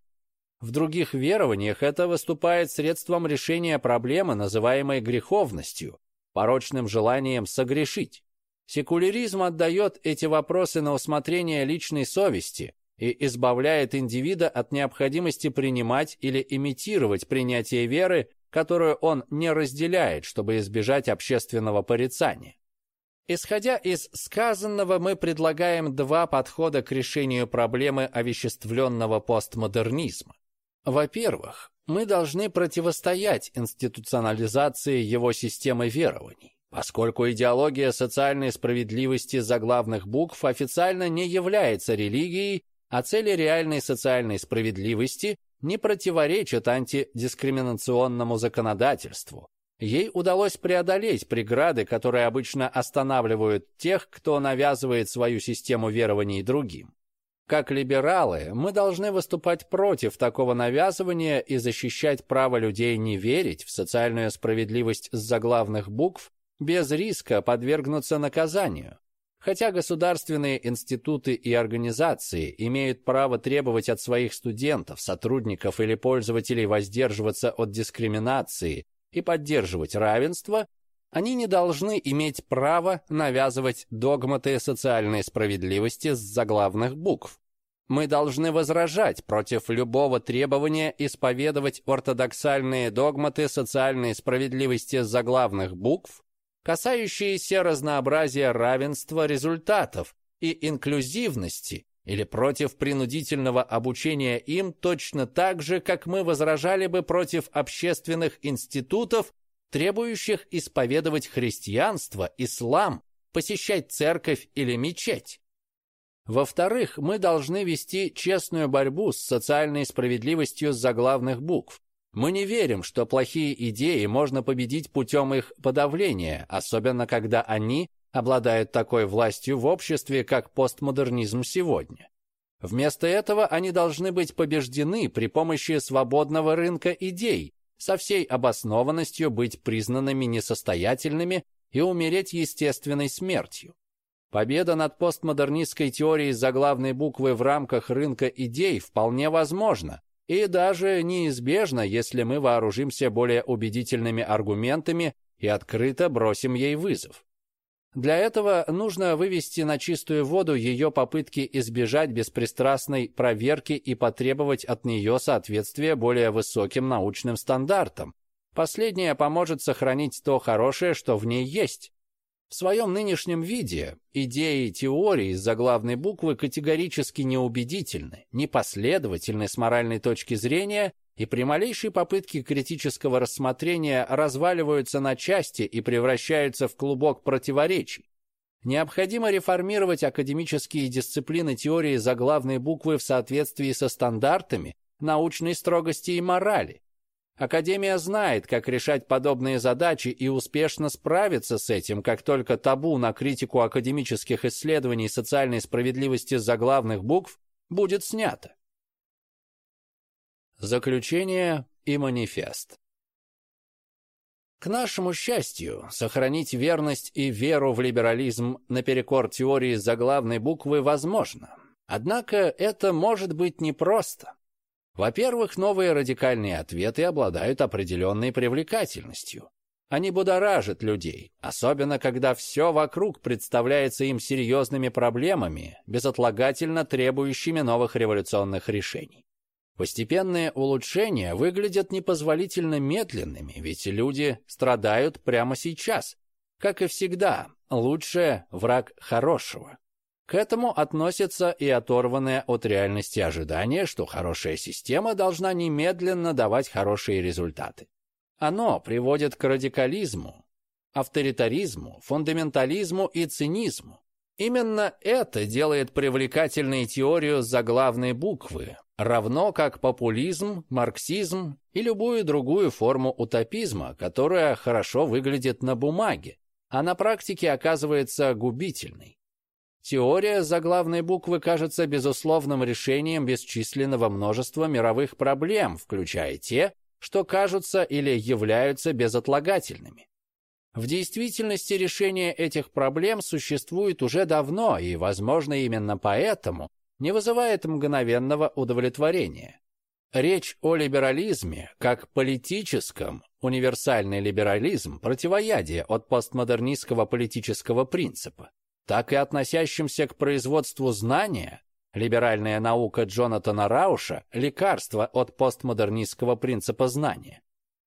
В других верованиях это выступает средством решения проблемы, называемой греховностью, порочным желанием согрешить. Секуляризм отдает эти вопросы на усмотрение личной совести, и избавляет индивида от необходимости принимать или имитировать принятие веры, которую он не разделяет, чтобы избежать общественного порицания. Исходя из сказанного, мы предлагаем два подхода к решению проблемы овеществленного постмодернизма. Во-первых, мы должны противостоять институционализации его системы верований, поскольку идеология социальной справедливости заглавных букв официально не является религией а цели реальной социальной справедливости не противоречат антидискриминационному законодательству. Ей удалось преодолеть преграды, которые обычно останавливают тех, кто навязывает свою систему верований другим. Как либералы, мы должны выступать против такого навязывания и защищать право людей не верить в социальную справедливость с заглавных букв без риска подвергнуться наказанию. Хотя государственные институты и организации имеют право требовать от своих студентов, сотрудников или пользователей воздерживаться от дискриминации и поддерживать равенство, они не должны иметь право навязывать догматы социальной справедливости с заглавных букв. Мы должны возражать против любого требования исповедовать ортодоксальные догматы социальной справедливости с заглавных букв касающиеся разнообразия равенства результатов и инклюзивности или против принудительного обучения им точно так же, как мы возражали бы против общественных институтов, требующих исповедовать христианство, ислам, посещать церковь или мечеть. Во-вторых, мы должны вести честную борьбу с социальной справедливостью заглавных букв, мы не верим, что плохие идеи можно победить путем их подавления, особенно когда они обладают такой властью в обществе, как постмодернизм сегодня. Вместо этого они должны быть побеждены при помощи свободного рынка идей, со всей обоснованностью быть признанными несостоятельными и умереть естественной смертью. Победа над постмодернистской теорией заглавной буквы в рамках рынка идей вполне возможна, и даже неизбежно, если мы вооружимся более убедительными аргументами и открыто бросим ей вызов. Для этого нужно вывести на чистую воду ее попытки избежать беспристрастной проверки и потребовать от нее соответствия более высоким научным стандартам. Последнее поможет сохранить то хорошее, что в ней есть. В своем нынешнем виде идеи и теории из заглавной буквы категорически неубедительны, непоследовательны с моральной точки зрения и при малейшей попытке критического рассмотрения разваливаются на части и превращаются в клубок противоречий. Необходимо реформировать академические дисциплины теории заглавной буквы в соответствии со стандартами научной строгости и морали, Академия знает, как решать подобные задачи и успешно справится с этим, как только табу на критику академических исследований социальной справедливости заглавных букв будет снято. Заключение и манифест. К нашему счастью, сохранить верность и веру в либерализм наперекор теории заглавной буквы возможно. Однако это может быть непросто. Во-первых, новые радикальные ответы обладают определенной привлекательностью. Они будоражат людей, особенно когда все вокруг представляется им серьезными проблемами, безотлагательно требующими новых революционных решений. Постепенные улучшения выглядят непозволительно медленными, ведь люди страдают прямо сейчас. Как и всегда, лучшее – враг хорошего. К этому относится и оторванное от реальности ожидание, что хорошая система должна немедленно давать хорошие результаты. Оно приводит к радикализму, авторитаризму, фундаментализму и цинизму. Именно это делает привлекательной теорию заглавной буквы, равно как популизм, марксизм и любую другую форму утопизма, которая хорошо выглядит на бумаге, а на практике оказывается губительной. Теория заглавной буквы кажется безусловным решением бесчисленного множества мировых проблем, включая те, что кажутся или являются безотлагательными. В действительности решение этих проблем существует уже давно и, возможно, именно поэтому не вызывает мгновенного удовлетворения. Речь о либерализме как политическом, универсальный либерализм, противоядие от постмодернистского политического принципа, так и относящимся к производству знания, либеральная наука Джонатана Рауша – лекарство от постмодернистского принципа знания.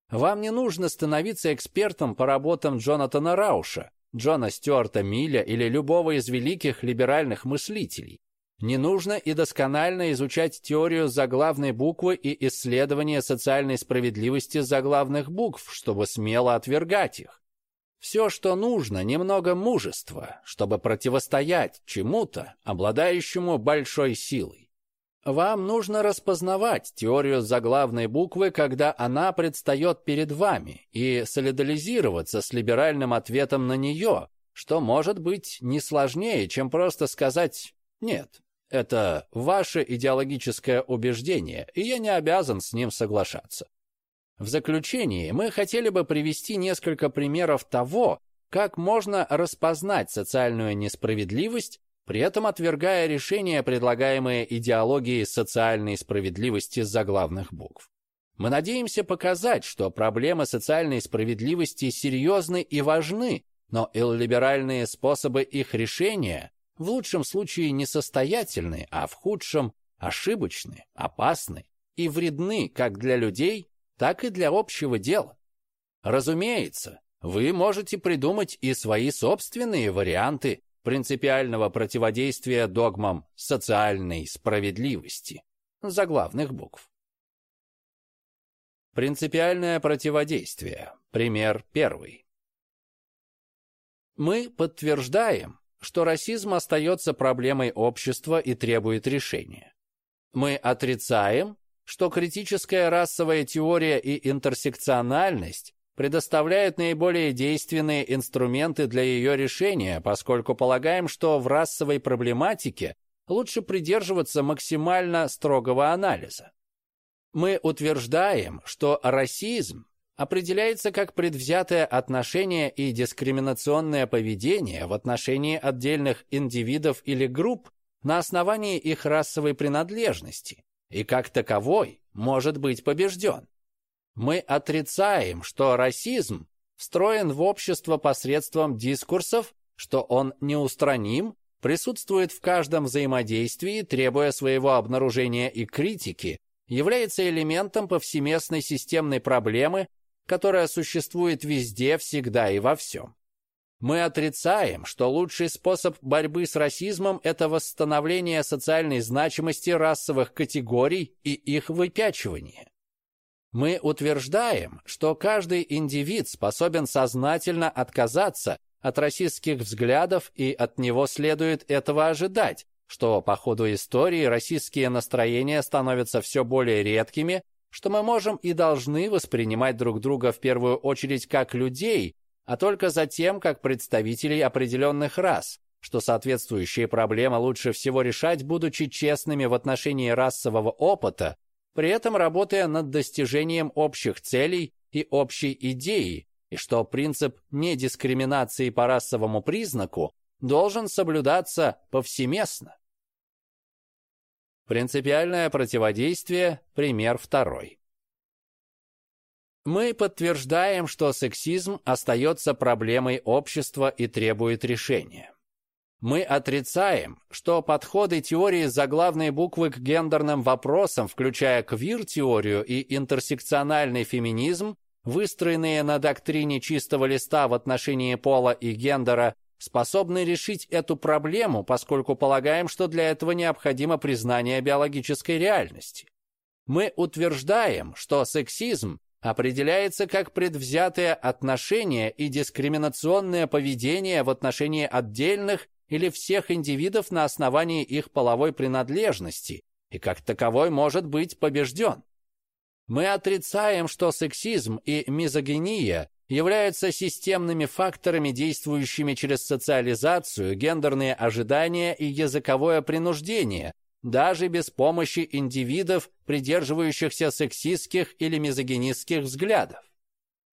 Вам не нужно становиться экспертом по работам Джонатана Рауша, Джона Стюарта Милля или любого из великих либеральных мыслителей. Не нужно и досконально изучать теорию заглавной буквы и исследование социальной справедливости заглавных букв, чтобы смело отвергать их. Все, что нужно, немного мужества, чтобы противостоять чему-то, обладающему большой силой. Вам нужно распознавать теорию заглавной буквы, когда она предстает перед вами, и солидаризироваться с либеральным ответом на нее, что может быть не сложнее, чем просто сказать «нет». Это ваше идеологическое убеждение, и я не обязан с ним соглашаться. В заключении мы хотели бы привести несколько примеров того, как можно распознать социальную несправедливость, при этом отвергая решения, предлагаемые идеологией социальной справедливости заглавных букв. Мы надеемся показать, что проблемы социальной справедливости серьезны и важны, но иллиберальные способы их решения в лучшем случае несостоятельны, а в худшем ошибочны, опасны и вредны как для людей, так и для общего дела. Разумеется, вы можете придумать и свои собственные варианты принципиального противодействия догмам социальной справедливости заглавных букв. Принципиальное противодействие. Пример первый. Мы подтверждаем, что расизм остается проблемой общества и требует решения. Мы отрицаем, что критическая расовая теория и интерсекциональность предоставляют наиболее действенные инструменты для ее решения, поскольку полагаем, что в расовой проблематике лучше придерживаться максимально строгого анализа. Мы утверждаем, что расизм определяется как предвзятое отношение и дискриминационное поведение в отношении отдельных индивидов или групп на основании их расовой принадлежности, и как таковой может быть побежден. Мы отрицаем, что расизм встроен в общество посредством дискурсов, что он неустраним, присутствует в каждом взаимодействии, требуя своего обнаружения и критики, является элементом повсеместной системной проблемы, которая существует везде, всегда и во всем. Мы отрицаем, что лучший способ борьбы с расизмом – это восстановление социальной значимости расовых категорий и их выпячивание. Мы утверждаем, что каждый индивид способен сознательно отказаться от расистских взглядов и от него следует этого ожидать, что по ходу истории расистские настроения становятся все более редкими, что мы можем и должны воспринимать друг друга в первую очередь как людей, а только затем как представителей определенных рас, что соответствующие проблемы лучше всего решать, будучи честными в отношении расового опыта, при этом работая над достижением общих целей и общей идеи, и что принцип недискриминации по расовому признаку должен соблюдаться повсеместно. Принципиальное противодействие, пример второй. Мы подтверждаем, что сексизм остается проблемой общества и требует решения. Мы отрицаем, что подходы теории заглавной буквы к гендерным вопросам, включая квир-теорию и интерсекциональный феминизм, выстроенные на доктрине чистого листа в отношении пола и гендера, способны решить эту проблему, поскольку полагаем, что для этого необходимо признание биологической реальности. Мы утверждаем, что сексизм определяется как предвзятое отношение и дискриминационное поведение в отношении отдельных или всех индивидов на основании их половой принадлежности и как таковой может быть побежден. Мы отрицаем, что сексизм и мизогиния являются системными факторами, действующими через социализацию, гендерные ожидания и языковое принуждение, даже без помощи индивидов, придерживающихся сексистских или мизогинистских взглядов.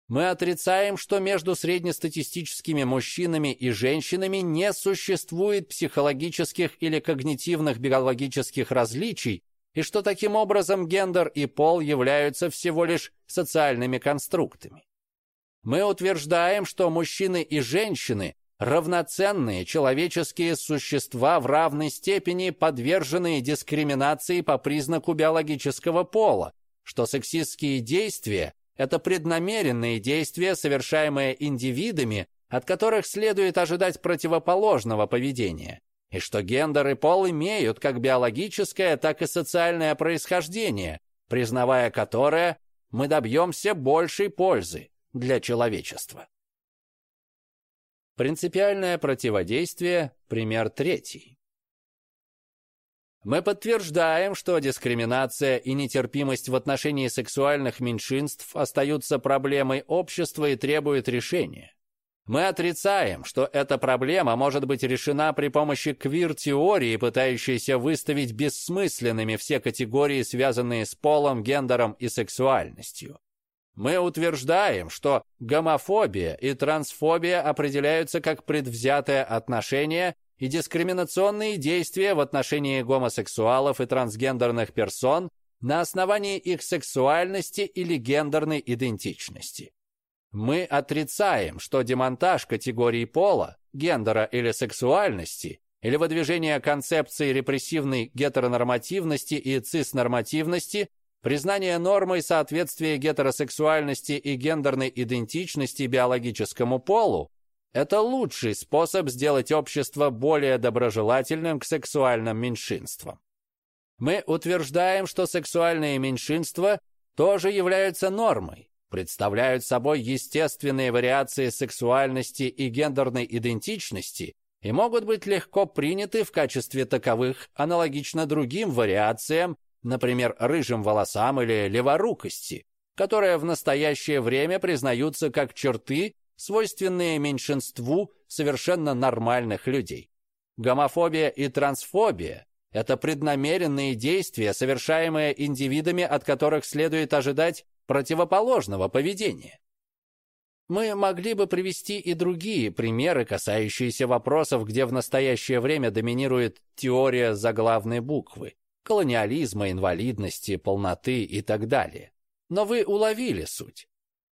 Мы отрицаем, что между среднестатистическими мужчинами и женщинами не существует психологических или когнитивных биологических различий, и что таким образом гендер и пол являются всего лишь социальными конструктами. Мы утверждаем, что мужчины и женщины – равноценные человеческие существа в равной степени, подверженные дискриминации по признаку биологического пола, что сексистские действия – это преднамеренные действия, совершаемые индивидами, от которых следует ожидать противоположного поведения, и что гендер и пол имеют как биологическое, так и социальное происхождение, признавая которое мы добьемся большей пользы для человечества. Принципиальное противодействие, пример третий. Мы подтверждаем, что дискриминация и нетерпимость в отношении сексуальных меньшинств остаются проблемой общества и требуют решения. Мы отрицаем, что эта проблема может быть решена при помощи квир-теории, пытающейся выставить бессмысленными все категории, связанные с полом, гендером и сексуальностью. Мы утверждаем, что гомофобия и трансфобия определяются как предвзятое отношение и дискриминационные действия в отношении гомосексуалов и трансгендерных персон на основании их сексуальности или гендерной идентичности. Мы отрицаем, что демонтаж категории пола, гендера или сексуальности или выдвижение концепции репрессивной гетеронормативности и циснормативности Признание нормой соответствия гетеросексуальности и гендерной идентичности биологическому полу – это лучший способ сделать общество более доброжелательным к сексуальным меньшинствам. Мы утверждаем, что сексуальные меньшинства тоже являются нормой, представляют собой естественные вариации сексуальности и гендерной идентичности и могут быть легко приняты в качестве таковых аналогично другим вариациям например, рыжим волосам или леворукости, которые в настоящее время признаются как черты, свойственные меньшинству совершенно нормальных людей. Гомофобия и трансфобия – это преднамеренные действия, совершаемые индивидами, от которых следует ожидать противоположного поведения. Мы могли бы привести и другие примеры, касающиеся вопросов, где в настоящее время доминирует теория заглавной буквы колониализма, инвалидности, полноты и так далее. Но вы уловили суть.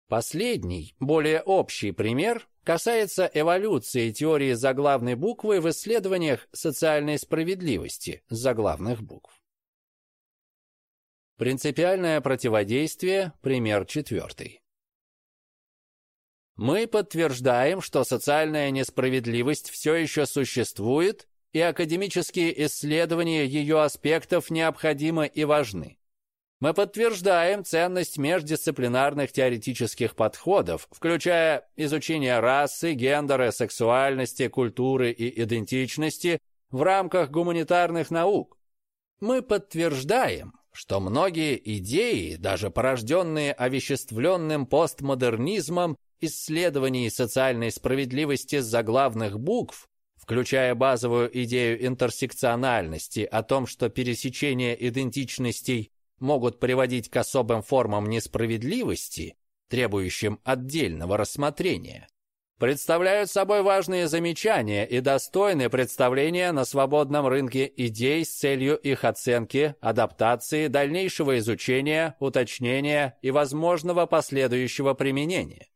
Последний, более общий пример касается эволюции теории заглавной буквы в исследованиях социальной справедливости заглавных букв. Принципиальное противодействие, пример четвертый. Мы подтверждаем, что социальная несправедливость все еще существует и академические исследования ее аспектов необходимы и важны. Мы подтверждаем ценность междисциплинарных теоретических подходов, включая изучение расы, гендера, сексуальности, культуры и идентичности в рамках гуманитарных наук. Мы подтверждаем, что многие идеи, даже порожденные овеществленным постмодернизмом исследований социальной справедливости с заглавных букв, включая базовую идею интерсекциональности о том, что пересечения идентичностей могут приводить к особым формам несправедливости, требующим отдельного рассмотрения, представляют собой важные замечания и достойные представления на свободном рынке идей с целью их оценки, адаптации, дальнейшего изучения, уточнения и возможного последующего применения.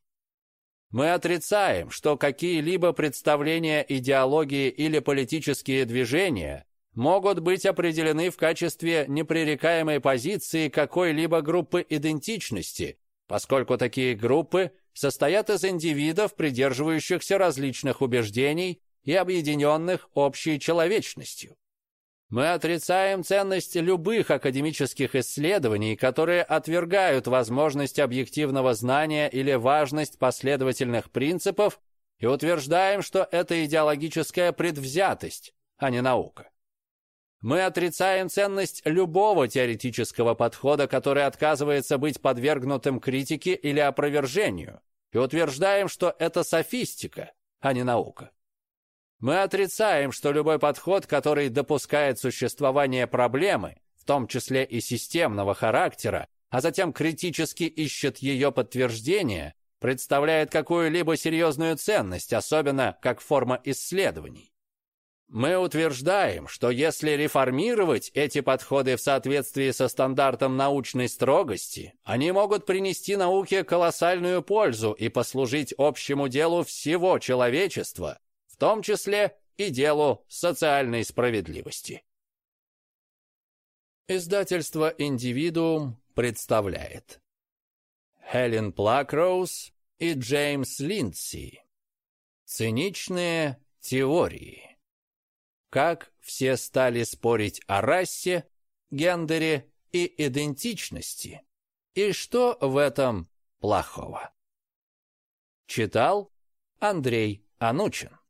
Мы отрицаем, что какие-либо представления, идеологии или политические движения могут быть определены в качестве непререкаемой позиции какой-либо группы идентичности, поскольку такие группы состоят из индивидов, придерживающихся различных убеждений и объединенных общей человечностью. Мы отрицаем ценность любых академических исследований, которые отвергают возможность объективного знания или важность последовательных принципов и утверждаем, что это идеологическая предвзятость, а не наука. Мы отрицаем ценность любого теоретического подхода, который отказывается быть подвергнутым критике или опровержению, и утверждаем, что это софистика, а не наука. Мы отрицаем, что любой подход, который допускает существование проблемы, в том числе и системного характера, а затем критически ищет ее подтверждение, представляет какую-либо серьезную ценность, особенно как форма исследований. Мы утверждаем, что если реформировать эти подходы в соответствии со стандартом научной строгости, они могут принести науке колоссальную пользу и послужить общему делу всего человечества, том числе и делу социальной справедливости. Издательство «Индивидуум» представляет Хелен Плакроуз и Джеймс Линдси Циничные теории Как все стали спорить о расе, гендере и идентичности, и что в этом плохого. Читал Андрей Анучин